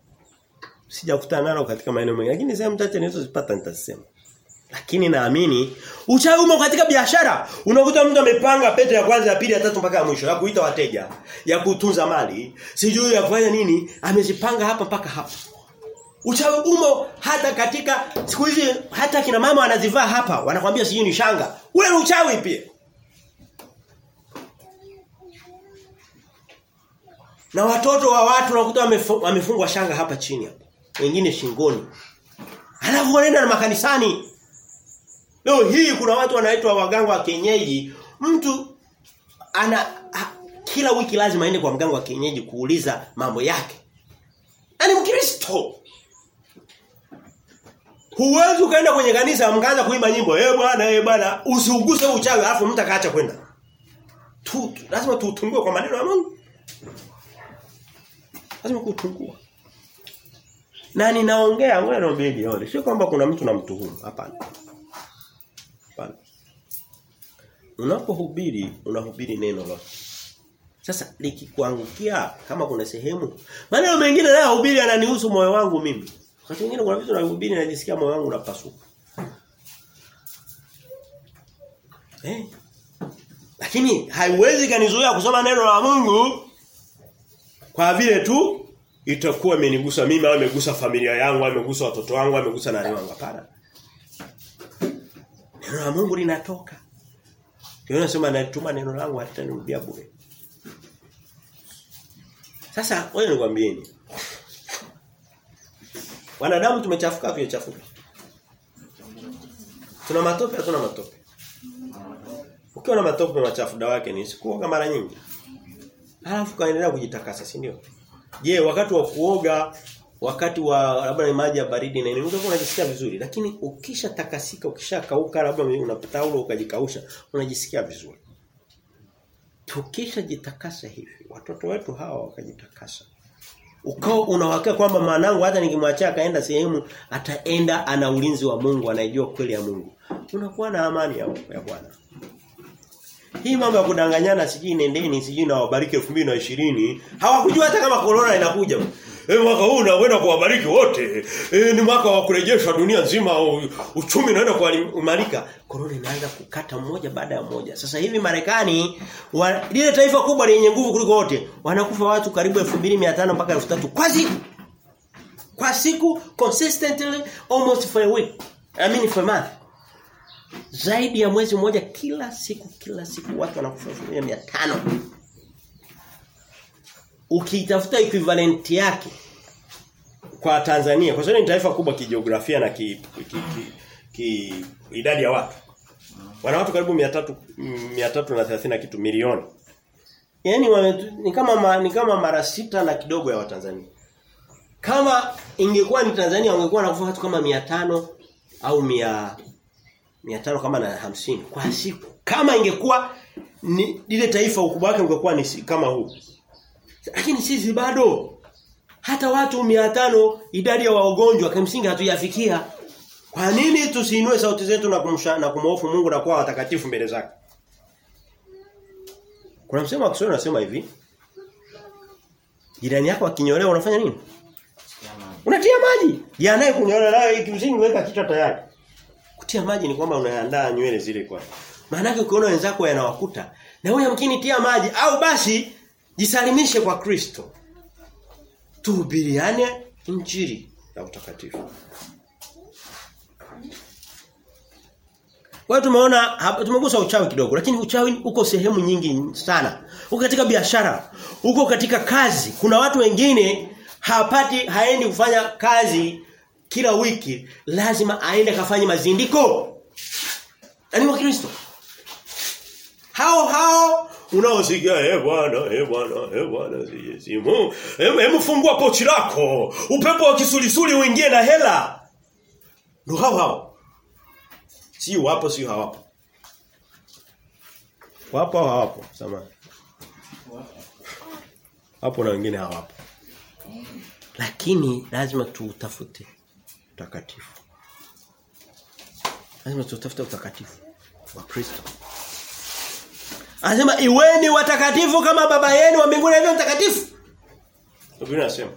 Sijakutana nalo katika maeneo mengi lakini sehemu chache nilizozipata nitasema. Lakini naamini uchawi umo katika biashara. Unakuta mtu amepanga pete ya kwanza, ya pili, ya tatu mpaka ya mwisho, ya kuita wateja, ya kutunza mali, sijui ya kufanya nini, amezipanga hapa mpaka hapa. Uchawi umo hata katika siku hizi hata kina mama wanazivaa hapa, wanakwambia sijui ni shanga. Ule uchawi pia. Na watoto wa watu unakuta wamefungwa shanga hapa chini hapa. Wengine shingoni. Alafu wanaenda na makanisani. Leo hii kuna watu wanaitwa waganga wa kienyeji. Mtu ana ha, kila wiki lazima aende kwa mganga wa kienyeji kuuliza mambo yake. Ani Mkristo. Huwezi ukaenda kwenye kanisa mkaanza kuimba nyimbo, "Eh bwana, eh bwana, usiuguse uchawi alafu mtu akaacha kwenda." Tu, lazima tuutungue kwa maneno ya Mungu. Lazima kutungua. Na ninaongea ngoja niambie jioni. Sio kwamba kuna mtu na mtu huyo, Hapana. Unapohubiri, unahubiri neno la Sasa likikuangukia kama kuna sehemu, maneno mengine nayo hubiri ananihusu moyo wangu mimi. Wakati mwingine kuna vitu nahubiri najisikia moyo wangu unapasuka. Eh? Lakini haiwezi kanizuia kusoma neno la Mungu kwa vile tu itakuwa imenigusa mimi au imegusa familia yangu au imegusa watoto wangu au imegusa nani wangu hapana. Neno la Mungu linatoka. Ndio nasema natuma neno langu hatanirudia bure. Sasa wewe nikwambieni. Wanadamu tumechafuka vya chafuka. Tuna matope hatuna matope. Ukiwa na matope machafu dawa yake ni sikuoga mara nyingi. Alafu kaendelea kujitakasa, si ndio? Je, wakati wa kuoga, wakati wa labda ni maji ya baridi na nini, unajisikia vizuri. Lakini ukisha takasika, ukisha kauka labda unapata ule ukajikausha, unajisikia vizuri. Tukisha jitakasa hivi, watoto wetu hawa wakajitakasa. Ukao unawakea kwamba mwanangu hata nikimwachia akaenda sehemu ataenda ana ulinzi wa Mungu, anaijua kweli ya Mungu. Unakuwa na amani ya, ya Bwana. Hii mambo ya kudanganyana sijui nendeni sijui na wabariki 2020 hawakujua hata kama corona inakuja. Eh mwaka huu unakwenda kuwabariki wote. E, ni mwaka wa kurejesha dunia nzima uchumi unaenda kuimarika. Korona inaanza kukata mmoja baada ya mmoja. Sasa hivi Marekani lile taifa kubwa lenye nguvu kuliko wote wanakufa watu karibu 2500 mpaka 3000 kwa siku. Kwa siku consistently almost for a week. I mean for a month zaidi ya mwezi mmoja kila siku kila siku watu wanakufa 1500 ukitafuta equivalent yake kwa Tanzania kwa sababu ni taifa kubwa kijiografia na ki, ki, ki, ki idadi ya watu wana watu karibu 300 330 na kitu milioni yani ni kama ma, ni kama mara sita na kidogo ya Watanzania kama ingekuwa ni Tanzania wangekuwa na watu kama 500 au 100 500 kama na hamsini kwa siku. Kama ingekuwa ni ile taifa ukubwa wake ungekuwa ni kama huu. Lakini sisi bado hata watu 500 idadi ya wagonjwa kimsingi hatujafikia. Kwa nini tusiinue sauti zetu na kumsha na kumhofu Mungu na kuwa watakatifu mbele zake? Kuna msemo wa Kiswahili unasema hivi. Jirani yako akinyolewa unafanya nini? Unatia maji. Yanaye kunyolewa nayo kimsingi weka kichwa tayari. Kutia maji ni kwamba unaandaa nywele zile kwa. Maana yake ukiona wenzako yanawakuta na wewe mkini tia maji au basi jisalimishe kwa Kristo. Tuhubiriane injili ya utakatifu. Kwa tumeona tumegusa uchawi kidogo lakini uchawi uko sehemu nyingi sana. Uko katika biashara, uko katika kazi. Kuna watu wengine hapati haendi kufanya kazi kila wiki lazima aende kafanye mazindiko. Ani wa Kristo. Hao hao unaosikia eh bwana eh bwana eh bwana simu. Hebu fungua pochi lako. Upepo wa kisulisuli uingie na hela. Ndo hao hao. Si wapo si hawapo. Wapo hawapo? Samahani. Hapo na wengine hawapo. Lakini lazima tutafute utakatifu. Lazima tutafute utakatifu wa Kristo Anasema iweni watakatifu kama baba yenu wa mbinguni alivyo mtakatifu. Biblia inasema.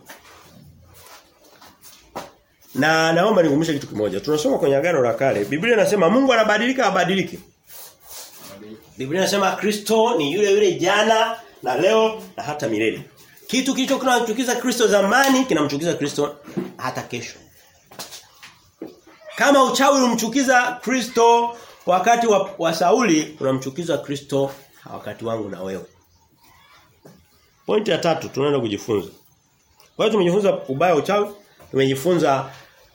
Na naomba nikumbushe kitu kimoja. Tunasoma kwenye agano la kale. Biblia inasema Mungu anabadilika abadiliki. Biblia inasema Kristo ni yule yule jana na leo na hata milele. Kitu kilicho kinamchukiza Kristo zamani kinamchukiza Kristo hata kesho. Kama uchawi umchukiza Kristo wakati wa, wa Sauli unamchukiza Kristo wakati wangu na wewe. Pointi ya tatu tunaenda kujifunza. Kwa hiyo tumejifunza ubaya uchawi, tumejifunza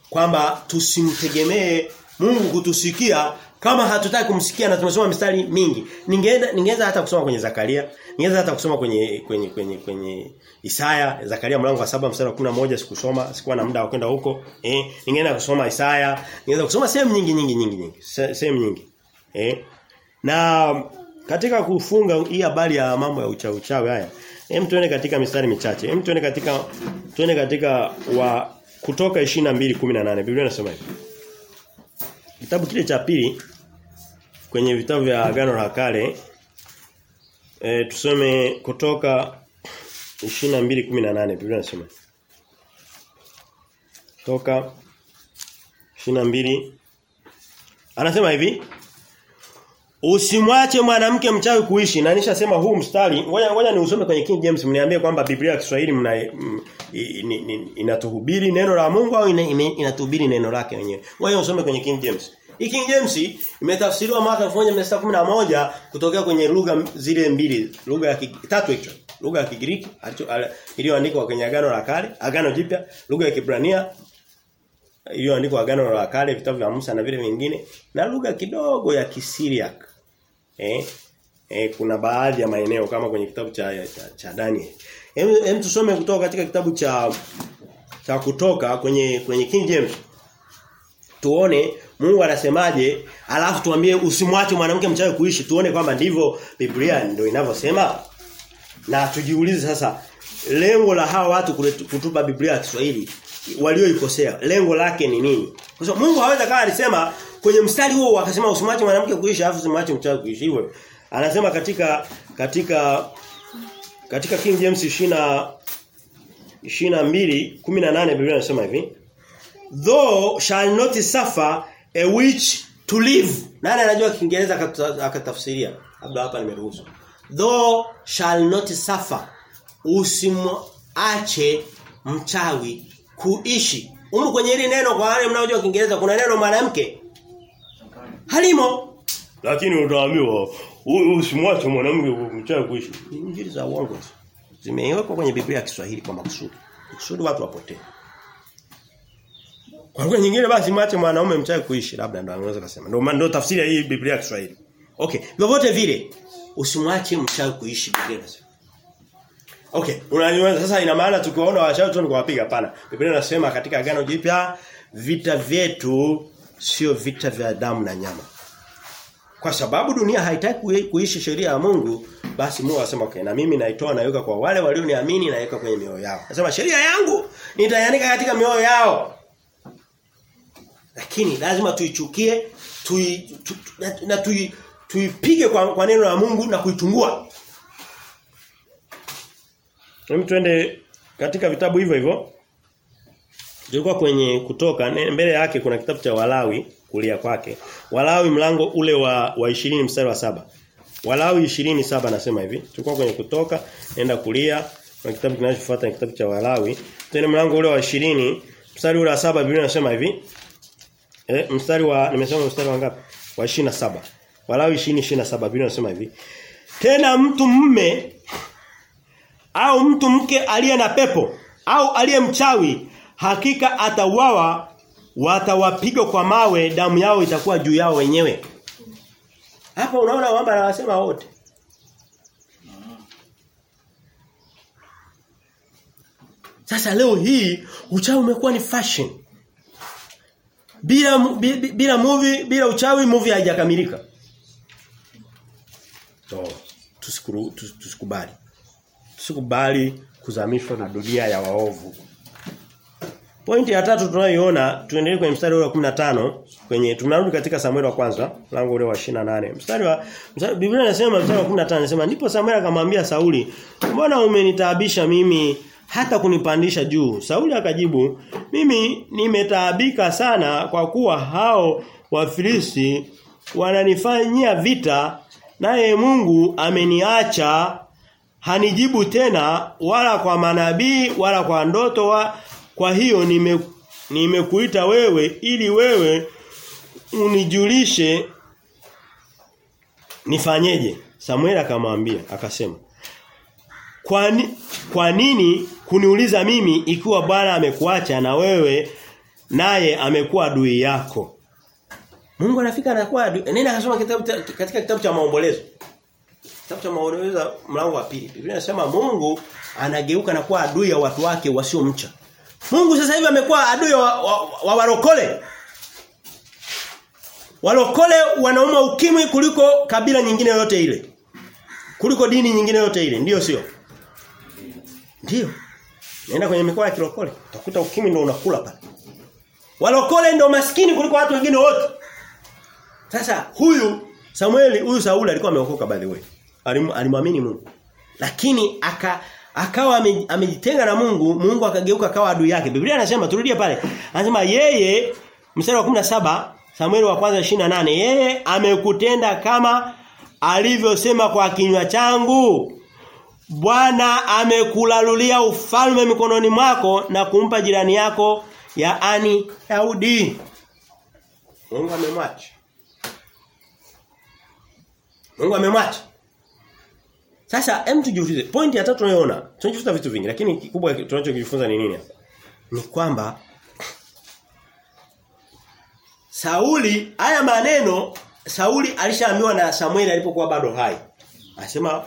kwamba tusimtegemee Mungu kutusikia kama hatutaki kumsikia na tumesoma mistari mingi. Ningeenda ningeweza hata kusoma kwenye Zakaria, ningeweza hata kusoma kwenye kwenye kwenye kwenye Isaya, Zakaria mlango wa saba mstari wa 11 sikusoma, sikuwa na muda wa kwenda huko. Eh, ningeenda kusoma Isaya, ningeweza kusoma sehemu nyingi nyingi nyingi nyingi, sehemu nyingi. Eh? Na katika kufunga hii habari ya mambo ya uchawi uchawi haya, hem tuone katika mistari michache. Hem tuone katika tuone katika wa kutoka 22:18. Biblia inasema hivi. Kitabu kile cha pili kwenye vitabu vya Agano la Kale e, tusome kutoka 22:18 Biblia inasema. Toka 22 Anasema hivi Usimwache mwanamke mchawi kuishi. Na nishasema huu mstari, ngoja ngoja niusome kwenye King James mniambie kwamba Biblia ya Kiswahili mna m, in, in, inatuhubiri neno la Mungu au inatuhubiri neno lake wenyewe. Ngoja usome kwenye King James. Hii King James imetafsiriwa mwaka 1611 kutokea kwenye lugha zile mbili, lugha ya tatu hicho, Lugha ya Kigiriki iliyoandikwa kwenye Agano la Kale, Agano Jipya, lugha ya Kiebrania iliyoandikwa Agano la Kale, vitabu vya Musa na vile vingine, na lugha kidogo ya Kisiriak. Eh? Eh kuna baadhi ya maeneo kama kwenye kitabu cha cha, cha Daniel. Hem hem tusome kutoka katika kitabu cha cha kutoka kwenye kwenye King James. Tuone Mungu anasemaje, alafu tuambie usimwache mwanamke mchawi kuishi, tuone kwamba ndivyo Biblia ndio inavyosema. Na tujiulize sasa lengo la hawa watu kutupa Biblia ya Kiswahili walioikosea lengo lake ni nini? Kwa sababu Mungu hawezi kama alisema kwenye mstari huo akasema usimwache mwanamke kuishi alafu usimwache mchawi kuishi hivyo. Anasema katika katika katika King James 20 22:18 Biblia inasema hivi Though shall not suffer a witch to live. Nani anajua Kiingereza akatafsiria? Labda hapa nimeruhusu. Though shall not suffer usimwache mchawi kuishi. Humu kwenye hili neno kwa wale mnaojua Kiingereza kuna neno mwanamke. Halimo. Lakini utaambiwa usimwache mwanamke mchawi kuishi. Injili za uongo. Zimewekwa kwenye Biblia ya Kiswahili kwa makusudi. Kusudi watu wapotee. Kwa lugha nyingine basi mwache mwanaume mchawi kuishi labda ndio anaweza kusema. Ndio ndio tafsiri ya hii Biblia ya Kiswahili. Okay, vyovyote vile usimwache mchawi kuishi Biblia inasema. Okay, unaniona sasa ina maana tukiwaona washauri tu nikuwapiga hapana. Biblia inasema katika agano jipya vita vyetu sio vita vya damu na nyama. Kwa sababu dunia haitaki kuishi sheria ya Mungu, basi Mungu anasema okay, na mimi naitoa naiweka kwa wale walioniamini na naweka kwenye mioyo yao. Anasema sheria yangu nitaianika katika mioyo yao. Lakini lazima tuichukie, tui, tu, na, na tui, tuipige kwa, kwa neno la Mungu na kuitungua. Hebu twende katika vitabu hivyo hivyo. Tulikuwa kwenye kutoka mbele yake kuna kitabu cha Walawi kulia kwake. Walawi mlango ule wa wa 20 mstari wa saba Walawi 27 nasema hivi. Tulikuwa kwenye kutoka nenda kulia na kitabu kinachofuata ni kitabu cha Walawi. Tena mlango ule wa 20 mstari ule wa saba Biblia inasema hivi. Eh mstari wa nimesema mstari wa ngapi? Wa 27. Walawi 20 27 Biblia inasema hivi. Tena mtu mme au mtu mke aliye na pepo au aliye mchawi hakika atauawa watawapiga kwa mawe damu yao itakuwa juu yao wenyewe hapa unaona kwamba anawasema wote Sasa leo hii uchawi umekuwa ni fashion. Bila bila movie, bila uchawi movie haijakamilika. So, tusikubali. Tusikubali kuzamishwa na dunia ya waovu. Pointi ya tatu tunayoiona tuendelee kwenye mstari wa 15 kwenye tunarudi katika Samuel wa kwanza mlango ule wa 28. Mstari wa mstari, Biblia inasema mstari wa 15 inasema ndipo Samuel akamwambia Sauli, "Mbona umenitaabisha mimi hata kunipandisha juu?" Sauli akajibu, "Mimi nimetaabika sana kwa kuwa hao Wafilisti wananifanyia vita naye Mungu ameniacha hanijibu tena wala kwa manabii wala kwa ndoto wa, kwa hiyo nime nimekuita wewe ili wewe unijulishe nifanyeje. Samuel akamwambia akasema kwa, ni, kwa nini kuniuliza mimi ikiwa Bwana amekuacha na wewe naye amekuwa adui yako? Mungu anafika anakuwa adui. Nenda kasoma kitabu katika kitabu cha maombolezo Kitabu cha maombolezo mlango wa pili Biblia inasema Mungu anageuka na kuwa adui ya watu wake wasiomcha Mungu sasa hivi amekuwa adui wa, wa, wa warokole. Walokole wanauma ukimwi kuliko kabila nyingine yote ile. Kuliko dini nyingine yote ile, ndiyo sio? Ndiyo. Nenda kwenye mikoa ya kirokole, utakuta ukimwi ndio unakula pale. Walokole ndio maskini kuliko watu wengine wote. Sasa huyu Samueli, huyu Sauli alikuwa ameokoka by the way. Alimwamini Mungu. Lakini aka akawa amejitenga na Mungu, Mungu akageuka akawa adui yake. Biblia inasema turudie pale. Anasema yeye mstari wa 17 Samueli wa kwanza 28 yeye amekutenda kama alivyosema kwa kinywa changu. Bwana amekulalulia ufalme mikononi mwako na kumpa jirani yako yaani Daudi. Mungu amemwacha. Mungu amemwacha. Sasa hem tujiulize. Point ya tatu tunayoona. Tunajifunza vitu vingi lakini kikubwa tunachojifunza ni nini hapa? Ni kwamba Sauli haya maneno Sauli alishaambiwa na Samueli alipokuwa bado hai. Anasema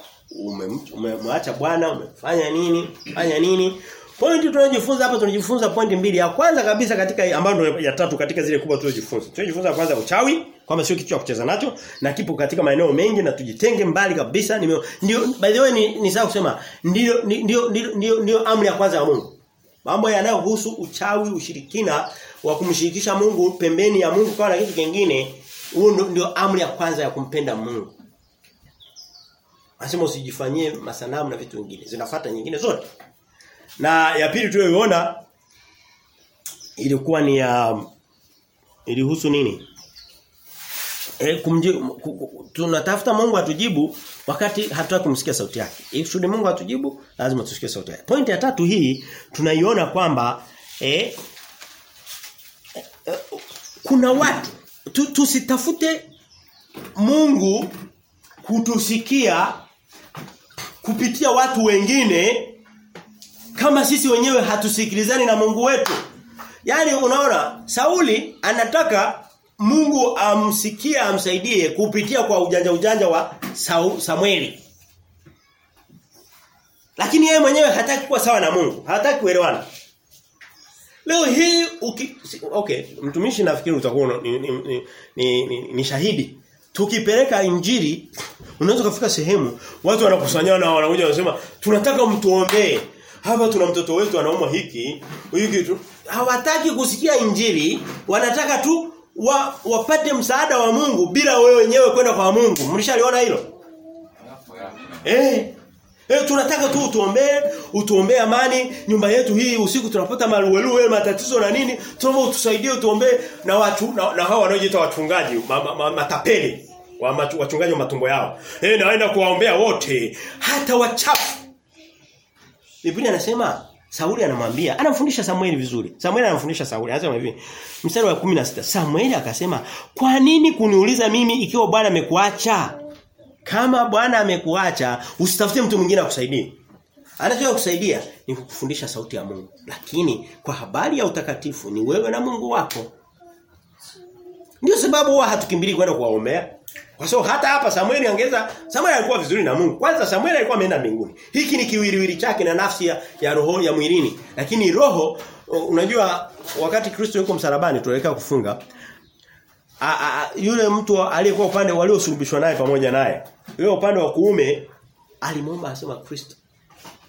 umemwacha Bwana, umefanya nini? Fanya nini? Pointi tunayojifunza hapa tunajifunza pointi mbili. Ya kwanza kabisa katika ambayo ndio ya tatu katika zile kubwa tunayojifunza. Tunajifunza kwanza uchawi kwamba sio kitu cha kucheza nacho na kipo katika maeneo mengi na tujitenge mbali kabisa. Nime, ndio by the way ni, ni sawa kusema ndio ndio ndio ndio, amri ya kwanza ya Mungu. Mambo yanayohusu uchawi, ushirikina wa kumshirikisha Mungu pembeni ya Mungu kwa na kitu kingine, huo ndio, amri ya kwanza ya kumpenda Mungu. Anasema usijifanyie masanamu na vitu vingine. Zinafuata nyingine zote. Na ya pili tuliyoiona ilikuwa ni ya ilihusu nini? E, kumji, tunatafuta Mungu atujibu wakati hatutaki kumsikia sauti yake. Ili Mungu atujibu lazima tusikie sauti yake. Pointi ya tatu hii tunaiona kwamba eh, eh, kuna watu tu, tusitafute Mungu kutusikia kupitia watu wengine kama sisi wenyewe hatusikilizani na Mungu wetu. Yaani unaona Sauli anataka Mungu amsikia amsaidie kupitia kwa ujanja ujanja wa Samueli. Lakini yeye mwenyewe hataki kuwa sawa na Mungu, hataki kuelewana. Leo hii uki, okay, mtumishi nafikiri utakuwa ni, ni, ni, ni, ni, ni shahidi. Tukipeleka injili unaweza kufika sehemu watu wanakusanyana wanakuja wanasema tunataka mtuombee. Hapa tuna mtoto wetu anaumwa hiki, hiki tu. Hawataki kusikia injili, wanataka tu wa, wapate msaada wa Mungu bila wewe wenyewe kwenda kwa Mungu. Mlishaliona hilo? Eh. Eh tunataka tu utuombee, utuombee amani, nyumba yetu hii usiku tunapata maluweluwe, matatizo na nini? Tunaomba utusaidie utuombee na watu na, na hao wanaojiita wachungaji, ma, ma, ma, matapeli, wa matu, wachungaji wa matumbo yao. Eh naenda kuwaombea wote, hata wachafu. Biblia anasema Sauli anamwambia, anamfundisha Samueli vizuri. Samueli anamfundisha Sauli. Anasema hivi. Mstari wa 16. Samueli akasema, "Kwa nini kuniuliza mimi ikiwa Bwana amekuacha? Kama Bwana amekuacha, usitafute mtu mwingine akusaidie." Anachotaka kusaidia ni kukufundisha sauti ya Mungu. Lakini kwa habari ya utakatifu ni wewe na Mungu wako. Ndio sababu huwa hatukimbili kwenda kuwaombea. Kwa sababu hata hapa Samueli angeza Samueli alikuwa vizuri na Mungu. Kwanza Samueli alikuwa ameenda mbinguni. Hiki ni kiwiliwili chake na nafsi ya, ya roho ya mwilini. Lakini roho unajua wakati Kristo yuko msalabani tuelekea kufunga a, a, yule mtu aliyekuwa upande waliosulubishwa naye pamoja naye. Yule upande wa kuume alimwomba asema Kristo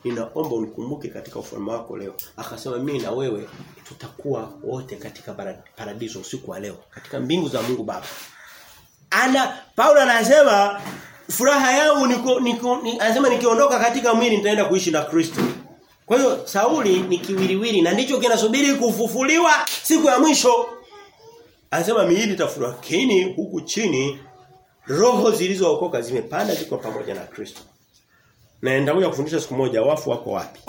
ninaomba unikumbuke katika ufalme wako leo. Akasema mimi na wewe tutakuwa wote katika paradiso usiku wa leo katika mbingu za Mungu Baba. Ana Paulo anasema furaha yangu ni, anasema nikiondoka katika mwili nitaenda kuishi na Kristo. Kwa hiyo Sauli ni kiwiliwili na ndicho kinasubiri kufufuliwa siku ya mwisho. Anasema miili itafurahi huku chini roho zilizookoka zimepanda ziko pamoja na Kristo. Na nitakuja kufundisha siku moja wafu wako wapi.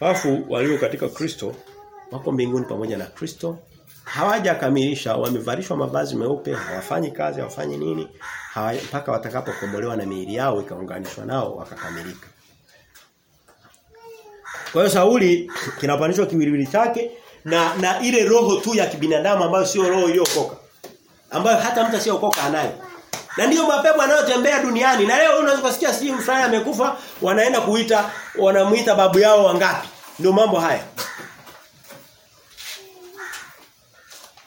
Wafu walio katika Kristo wako mbinguni pamoja na Kristo. Hawajakamilisha, wamevalishwa mavazi meupe, hawafanyi kazi, hawafanyi nini, mpaka watakapokombolewa na miili yao ikaunganishwa nao wakakamilika. Kwa hiyo Sauli kinapandishwa kiwiliwili chake na na ile roho tu ya kibinadamu ambayo sio roho iliyokoka. Ambayo hata mtu asiyokoka anayo. Na ndiyo mapepo yanayotembea duniani. Na leo unaweza kusikia si fulani amekufa, wanaenda kuita wanamuita babu yao wangapi. Ndio mambo haya.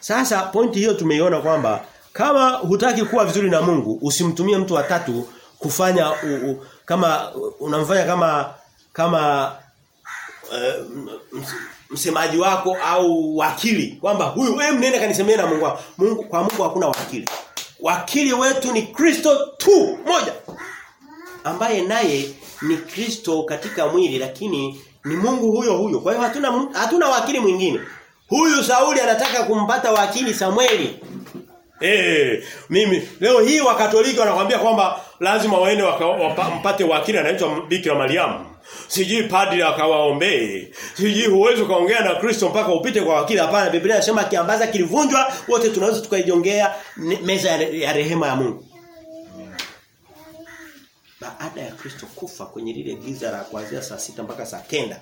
Sasa pointi hiyo tumeiona kwamba kama hutaki kuwa vizuri na Mungu, usimtumie mtu wa tatu kufanya u, u, kama unamfanya kama kama uh, msemaji wako au wakili kwamba huyu wewe mnene kanisemee na Mungu. Mungu kwa Mungu hakuna wakili. Wakili wetu ni Kristo tu moja. Ambaye naye ni Kristo katika mwili lakini ni Mungu huyo huyo. Kwa hiyo hatuna hatuna wakili mwingine. Huyu Sauli anataka kumpata wakili Samueli. Eh, mimi leo hii wakatoliki wanakuambia kwamba lazima waende mpate wakili anaitwa Bikira Mariamu. Sijui padri akawaombee. Sijui huwezi ukaongea na Kristo mpaka upite kwa wakili hapana. Biblia inasema kiambaza kilivunjwa wote tunaweza tukaijongea meza ya rehema ya Mungu. Baada ya Kristo kufa kwenye lile giza la kuanzia saa sita mpaka saa kenda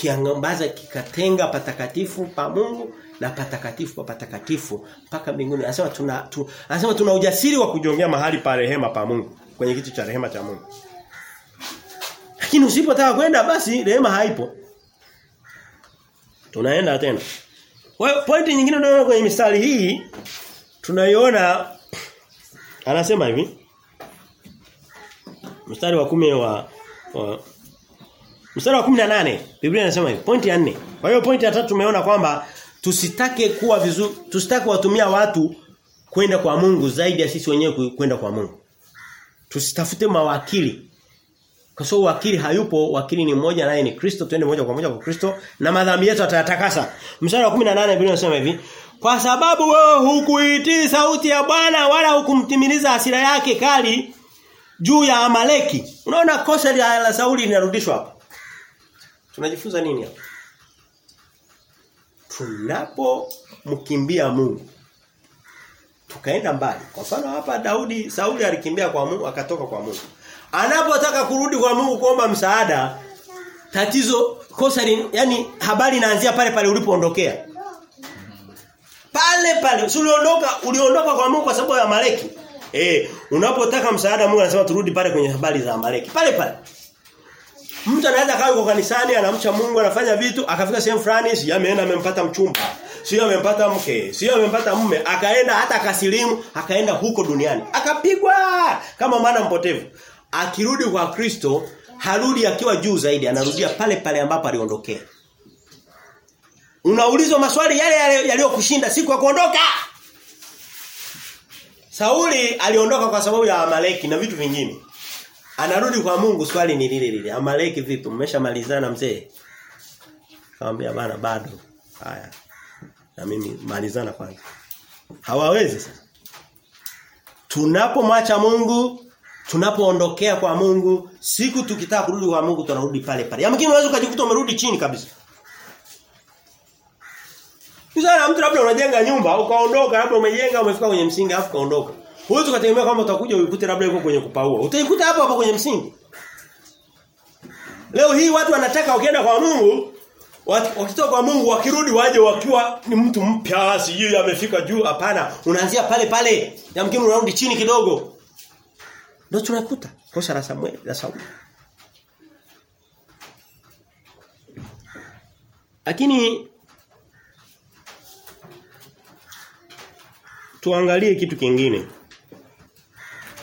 kiangambaza kikatenga patakatifu pa Mungu na patakatifu pa patakatifu mpaka mbinguni. Anasema tuna tu, anasema tuna ujasiri wa kujongea mahali pa rehema pa Mungu kwenye kitu cha rehema cha Mungu. Lakini usipotaka kwenda basi rehema haipo. Tunaenda tena. Kwa pointi nyingine ndio kwenye mistari hii tunaiona anasema hivi mstari wa kumi wa, wa Mstari wa 18 Biblia inasema hivi, pointi ya 4. Kwa hiyo pointi ya tatu tumeona kwamba tusitake kuwa vizuri, tusitake watumia watu kwenda kwa Mungu zaidi ya sisi wenyewe kwenda kwa Mungu. Tusitafute mawakili. Kwa sababu wakili hayupo, wakili ni mmoja naye ni Kristo, twende moja kwa moja kwa Kristo na madhambi yetu atayatakasa. Mstari wa 18 Biblia inasema hivi, kwa sababu wewe hukuitii sauti ya Bwana wala hukumtimiliza hasira yake kali juu ya Amaleki. Unaona kosa la Sauli linarudishwa hapa. Tunajifunza nini hapa? Tunapo mkimbia Mungu tukaenda mbali. Kwa mfano hapa Daudi Sauli alikimbia kwa Mungu akatoka kwa Mungu. Anapotaka kurudi kwa Mungu kuomba msaada tatizo kosa ni, yani habari inaanzia pale pale ulipoondokea. Pale pale uliondoka uliondoka kwa Mungu kwa sababu ya Amaleki. Eh, unapotaka msaada Mungu anasema turudi pale kwenye habari za Amaleki. Pale pale. Mtu anaweza kaa kwa kanisani anamcha Mungu anafanya vitu akafika sehemu fulani si ameenda amempata mchumba, sio amempata mke, sio amempata mume, akaenda hata akasilimu, akaenda huko duniani. Akapigwa kama mwana mpotevu. Akirudi kwa Kristo, harudi akiwa juu zaidi, anarudia pale pale ambapo aliondokea. Unaulizwa maswali yale yaliyokushinda siku ya kuondoka. Sauli aliondoka kwa sababu ya Amaleki na vitu vingine. Anarudi kwa Mungu swali ni lile lile. Amaleki vipi? Mmeshamalizana mzee? Kaambia bana bado. Haya. Na mimi malizana kwanza. Hawawezi sasa. Tunapomwacha Mungu, tunapoondokea kwa Mungu, siku tukitaka kurudi kwa Mungu tunarudi pale pale. Yamkini unaweza ukajikuta umerudi chini kabisa. Kisha mtu labda unajenga nyumba, ukaondoka, labda umejenga, umefika kwenye msingi afu kaondoka. Huwezi kutegemea kwamba utakuja uikute labda yuko kwenye kupaua. Utaikuta hapo hapo kwenye msingi. Leo hii watu wanataka ukienda kwa Mungu wakitoka kwa Mungu wakirudi waje wakiwa ni mtu mpya sijui amefika juu hapana. Unaanzia pale pale yamkini unarudi chini kidogo. Ndio tunakuta. Kosa la Samuel la Sauli. Lakini tuangalie kitu kingine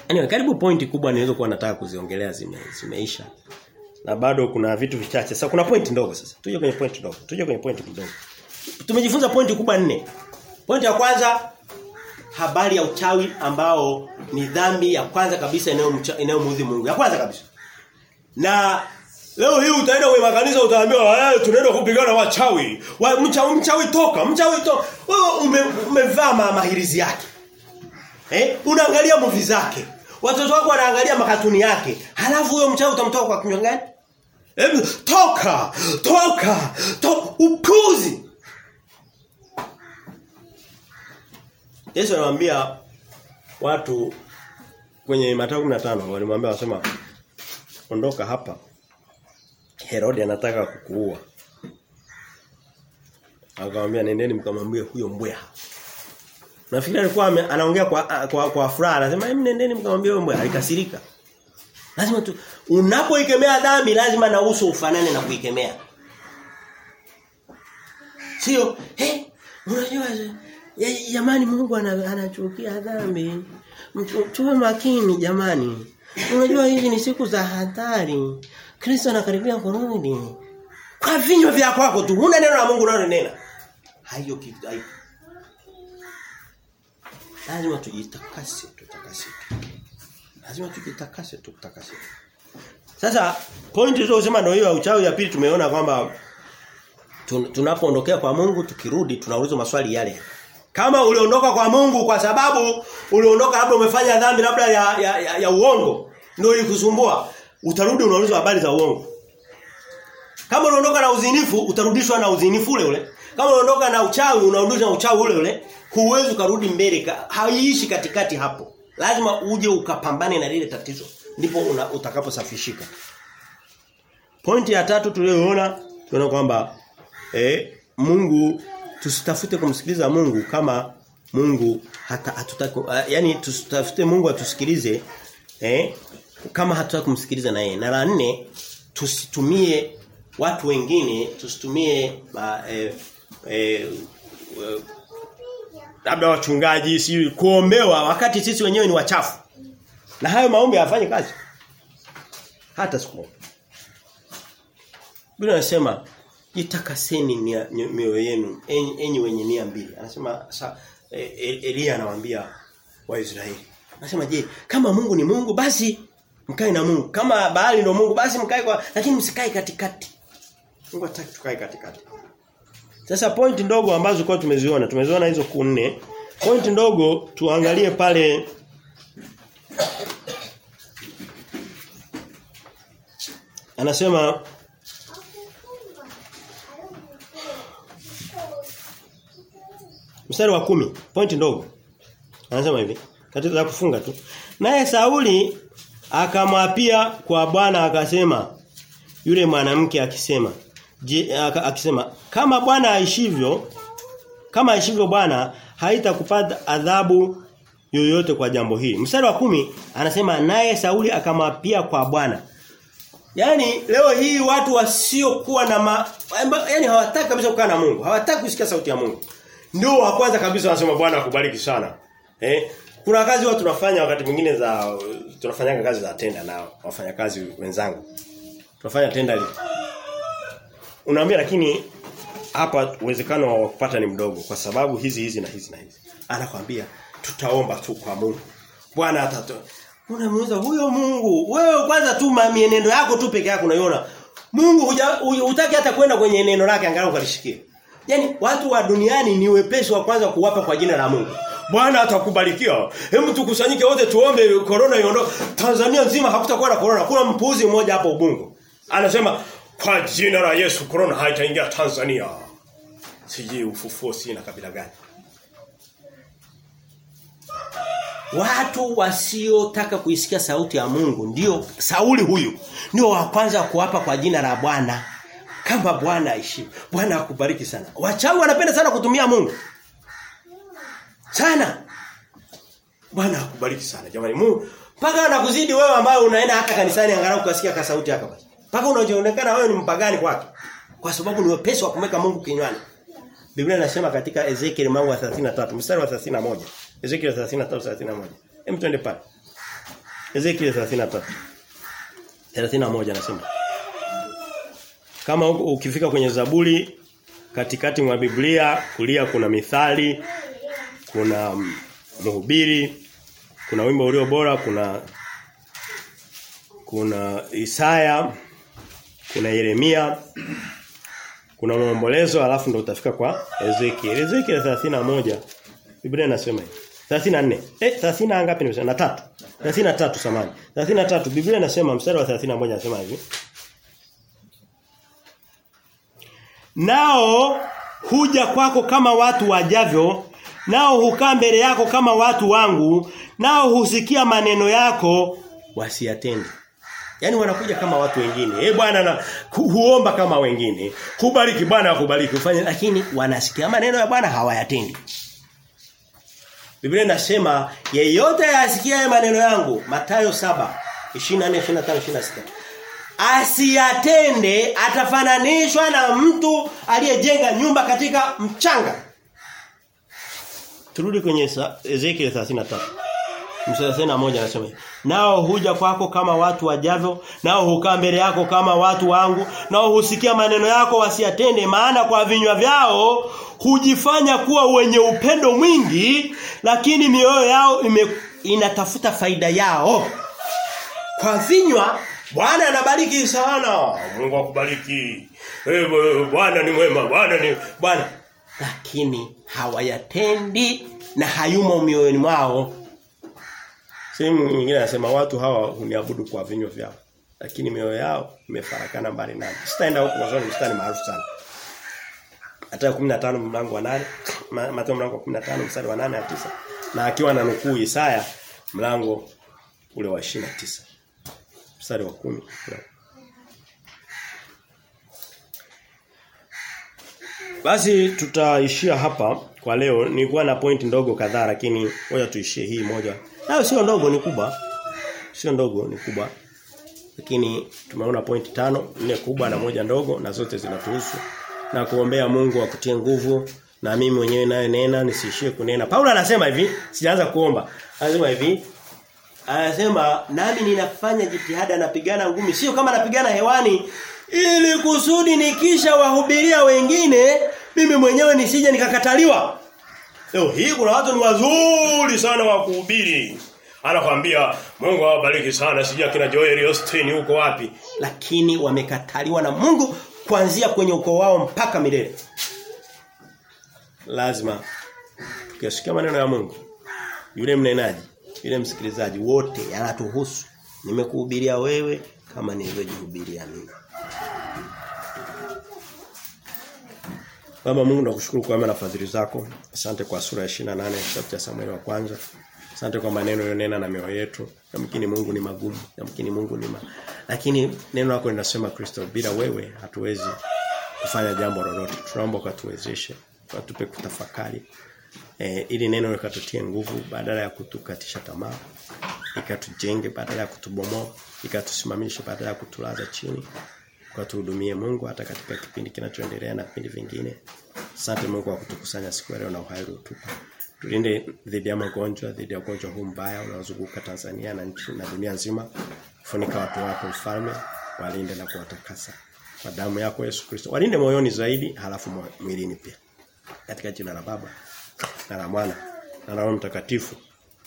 Anyway, karibu pointi kubwa niweza kuwa nataka kuziongelea zime, zimeisha. Na bado kuna vitu vichache. Sasa kuna pointi ndogo sasa. Tuje kwenye pointi ndogo. Tuje kwenye pointi ndogo. Tumejifunza pointi kubwa nne. Pointi ya kwanza habari ya uchawi ambao ni dhambi ya kwanza kabisa inayomuudhi Mungu. Ya kwanza kabisa. Na leo hii utaenda kwenye makanisa utaambiwa eh tunaenda kupigana wachawi. Wa, mchawi mchawi toka, mchawi toka. Wewe ume, umevaa mahirizi yake. Eh? Unaangalia movie zake. Watoto wako wanaangalia makatuni yake. Halafu huyo mchawi utamtoa kwa kinywa gani? Hebu toka! Toka! To upuzi. Yesu anamwambia watu kwenye Mathayo 15 walimwambia wasema ondoka hapa. Herode anataka kukuua. Akamwambia nendeni mkamwambie huyo mbweha. Nafikiri alikuwa anaongea kwa kwa, kwa furaha anasema hem nendeni mkamwambie huyo mbwa alikasirika. Lazima tu unapoikemea dhambi lazima na uso ufanane na kuikemea. Sio eh unajua jamani Mungu anachukia dhambi. Tuwe makini jamani. Unajua hizi ni siku za hatari. Kristo anakaribia kurudi. Kwa vinywa vya kwako tu huna neno la Mungu unalonena. Hayo kitu. Lazima tujitakase tutakase. Lazima tujitakase tutakase. Sasa point hizo usema ndio hiyo uchawi ya pili tumeona kwamba tunapoondokea kwa Mungu tukirudi tunaulizwa maswali yale. Kama uliondoka kwa Mungu kwa sababu uliondoka labda umefanya dhambi labda ya, ya, ya, ya uongo ndio ikusumbua utarudi unaulizwa habari za uongo. Kama unaondoka na uzinifu utarudishwa na uzinifu ule ule. Kama unaondoka na uchawi unarudishwa na uchawi ule ule. Huwezi ukarudi mbele haiishi katikati hapo. Lazima uje ukapambane na lile tatizo ndipo utakaposafishika. Pointi ya tatu tuliyoona tunaona kwamba eh Mungu tusitafute kumsikiliza Mungu kama Mungu hata hatutaki uh, yani tusitafute Mungu atusikilize eh kama hatutaki kumsikiliza na yeye. Na la nne tusitumie watu wengine tusitumie uh, eh, eh, uh, labda wachungaji si kuombewa wakati sisi wenyewe ni wachafu. Na hayo maombi hayafanyi kazi. Hata siku moja. Biblia inasema jitakaseni mioyo yenu enyi, wenye nia mbili. Anasema sa, e, Elia anawaambia Waisraeli. Anasema je, kama Mungu ni Mungu basi mkae na Mungu. Kama Baali ndio Mungu basi mkae kwa lakini msikae katikati. Mungu hataki tukae katikati. Sasa point ndogo ambazo kwa tumeziona, tumeziona hizo kunne Point ndogo tuangalie pale Anasema Mstari wa kumi point ndogo. Anasema hivi, katika kufunga tu. Naye Sauli akamwapia kwa Bwana akasema yule mwanamke akisema akisema kama Bwana aishivyo kama aishivyo Bwana haitakupata adhabu yoyote kwa jambo hili. Mstari wa kumi anasema naye Sauli akamwapia kwa Bwana. yani leo hii watu wasiokuwa na ma... yani hawataka kabisa kukaa na Mungu. Hawataki kusikia sauti ya Mungu. Ndio wa kwanza kabisa wanasema Bwana akubariki sana. Eh? Kuna kazi watu tunafanya wakati mwingine za tunafanyanga kazi za tenda na wafanyakazi wenzangu. Tunafanya tenda. Unaambia lakini hapa uwezekano wa kupata ni mdogo kwa sababu hizi hizi na hizi na hizi. Anakwambia tutaomba tu kwa Mungu. Bwana atatoa. Unamuuliza huyo Mungu, wewe kwanza tu mienendo yako tu peke yako unaiona. Mungu hutaki hata kwenda kwenye neno lake angalau ukalishikie. Yaani watu wa duniani ni wepesi wa kwanza kuwapa kwa jina la Mungu. Bwana atakubarikia. Hebu tukusanyike wote tuombe corona iondoke. Tanzania nzima hakutakuwa na corona. Kuna mpuzi mmoja hapo Ubungo. Anasema kwa jina la Yesu corona haitaingia Tanzania. Siji ufufuo sina kabila gani. Watu wasiotaka kuisikia sauti ya Mungu ndio Sauli huyu ndio wa kwanza kuapa kwa jina la Bwana kama Bwana aishi. Bwana akubariki sana. Wachawi wanapenda sana kutumia Mungu. Sana. Bwana akubariki sana jamani. Mungu mpaka anakuzidi wewe ambaye unaenda hata kanisani angalau kusikia ka sauti haka basi. Mpaka unaonekana wewe ni mpagani kwake. Kwa sababu ni wepesi wa kumweka Mungu kinywani. Biblia inasema katika Ezekiel mlango wa 33 mstari wa 31. Ezekiel 33 31. Hem twende pale. Ezekiel 33. 31 anasema. Kama ukifika kwenye Zaburi katikati mwa Biblia kulia kuna mithali, kuna mhubiri, kuna wimbo ulio bora, kuna kuna Isaya, kuna Yeremia, kuna maombolezo alafu ndo utafika kwa Ezekiel. Ezekiel 31 Biblia inasema hivi. 34. Eh 30 ngapi nimesema? Na 3. 33 samani. 33 Biblia inasema mstari wa 31 anasema hivi. Nao huja kwako kama watu wajavyo, nao hukaa mbele yako kama watu wangu, nao husikia maneno yako wasiyatende. Yaani wanakuja kama watu wengine. Eh bwana na hu, huomba kama wengine. Kubariki bwana akubariki ufanye lakini wanasikia maneno ya bwana hawayatendi. Biblia inasema yeyote asikiaye maneno yangu Mathayo 7 24 25 26 asiyatende atafananishwa na mtu aliyejenga nyumba katika mchanga. Turudi kwenye Ezekiel 33. Mstari moja anasema nao huja kwako kama watu wajavyo nao hukaa mbele yako kama watu wangu nao husikia maneno yako wasiyatende maana kwa vinywa vyao hujifanya kuwa wenye upendo mwingi lakini mioyo yao ime, inatafuta faida yao. Kwa vinywa Bwana anabariki sana. Mungu akubariki. Eh Bwana ni mwema Bwana ni Bwana. Lakini hawayatendi na hayumo mioyoni mwao Sehemu nyingine anasema watu hawa huniabudu kwa vinywa vyao lakini mioyo yao imefarakana mbali nami. Sitaenda huko kwa sababu mstari maarufu sana. Hata 15 mlango wa 8, Mathayo mlango wa 15 mstari wa 8 na 9. Na akiwa na nukuu Isaya mlango ule wa 29. Mstari wa 10. Basi tutaishia hapa kwa leo. Nilikuwa na point ndogo kadhaa lakini ngoja tuishie hii moja. Nayo sio ndogo ni kubwa. Sio ndogo ni kubwa. Lakini tumeona point tano, nne kubwa na moja ndogo na zote zinatuhusu. Na kuombea Mungu akutie nguvu na mimi mwenyewe naye nena nisiishie kunena. Paulo anasema hivi, sijaanza kuomba. Anasema hivi, anasema nami ninafanya jitihada napigana ngumi sio kama napigana hewani ili kusudi nikisha wahubiria wengine mimi mwenyewe nisije nikakataliwa. Leo hii kuna watu ni wazuri sana wa kuhubiri. Anakwambia Mungu awabariki sana sijui akina Joel Austin huko wapi. Lakini wamekataliwa na Mungu kuanzia kwenye ukoo wao mpaka milele. Lazima tukisikia maneno ya Mungu yule mnenaji, yule msikilizaji wote yanatuhusu. Nimekuhubiria wewe kama nilivyojihubiria mimi. Baba Mungu nakushukuru kwa mema na fadhili zako. Asante kwa sura ya 28 kitabu cha Samueli wa kwanza. Asante kwa maneno yonena na mioyo yetu. Yamkini Mungu ni magumu, yamkini Mungu ni ma... Lakini neno lako linasema Kristo bila wewe hatuwezi kufanya jambo lolote. Tunaomba ukatuwezeshe, ukatupe kutafakari. E, ili neno likatutie nguvu badala ya kutukatisha tamaa. Ikatujenge badala ya kutubomoa, ikatusimamishe badala ya kutulaza chini. Kwa tuhudumie Mungu hata katika kipindi kinachoendelea na vipindi vingine. Asante Mungu kwa kutukusanya siku leo na uhai uliotupa. Tulinde dhidi ya magonjwa, dhidi ya ugonjwa huu mbaya unaozunguka Tanzania na nchi na dunia nzima. Funika watu wako mfalme, walinde na kuwatakasa. Kwa damu yako Yesu Kristo. Walinde moyoni zaidi halafu mwilini pia. Katika jina la Baba na la Mwana na la Roho Mtakatifu.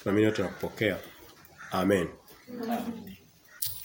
Tunaamini tunakupokea. Amen. Amen.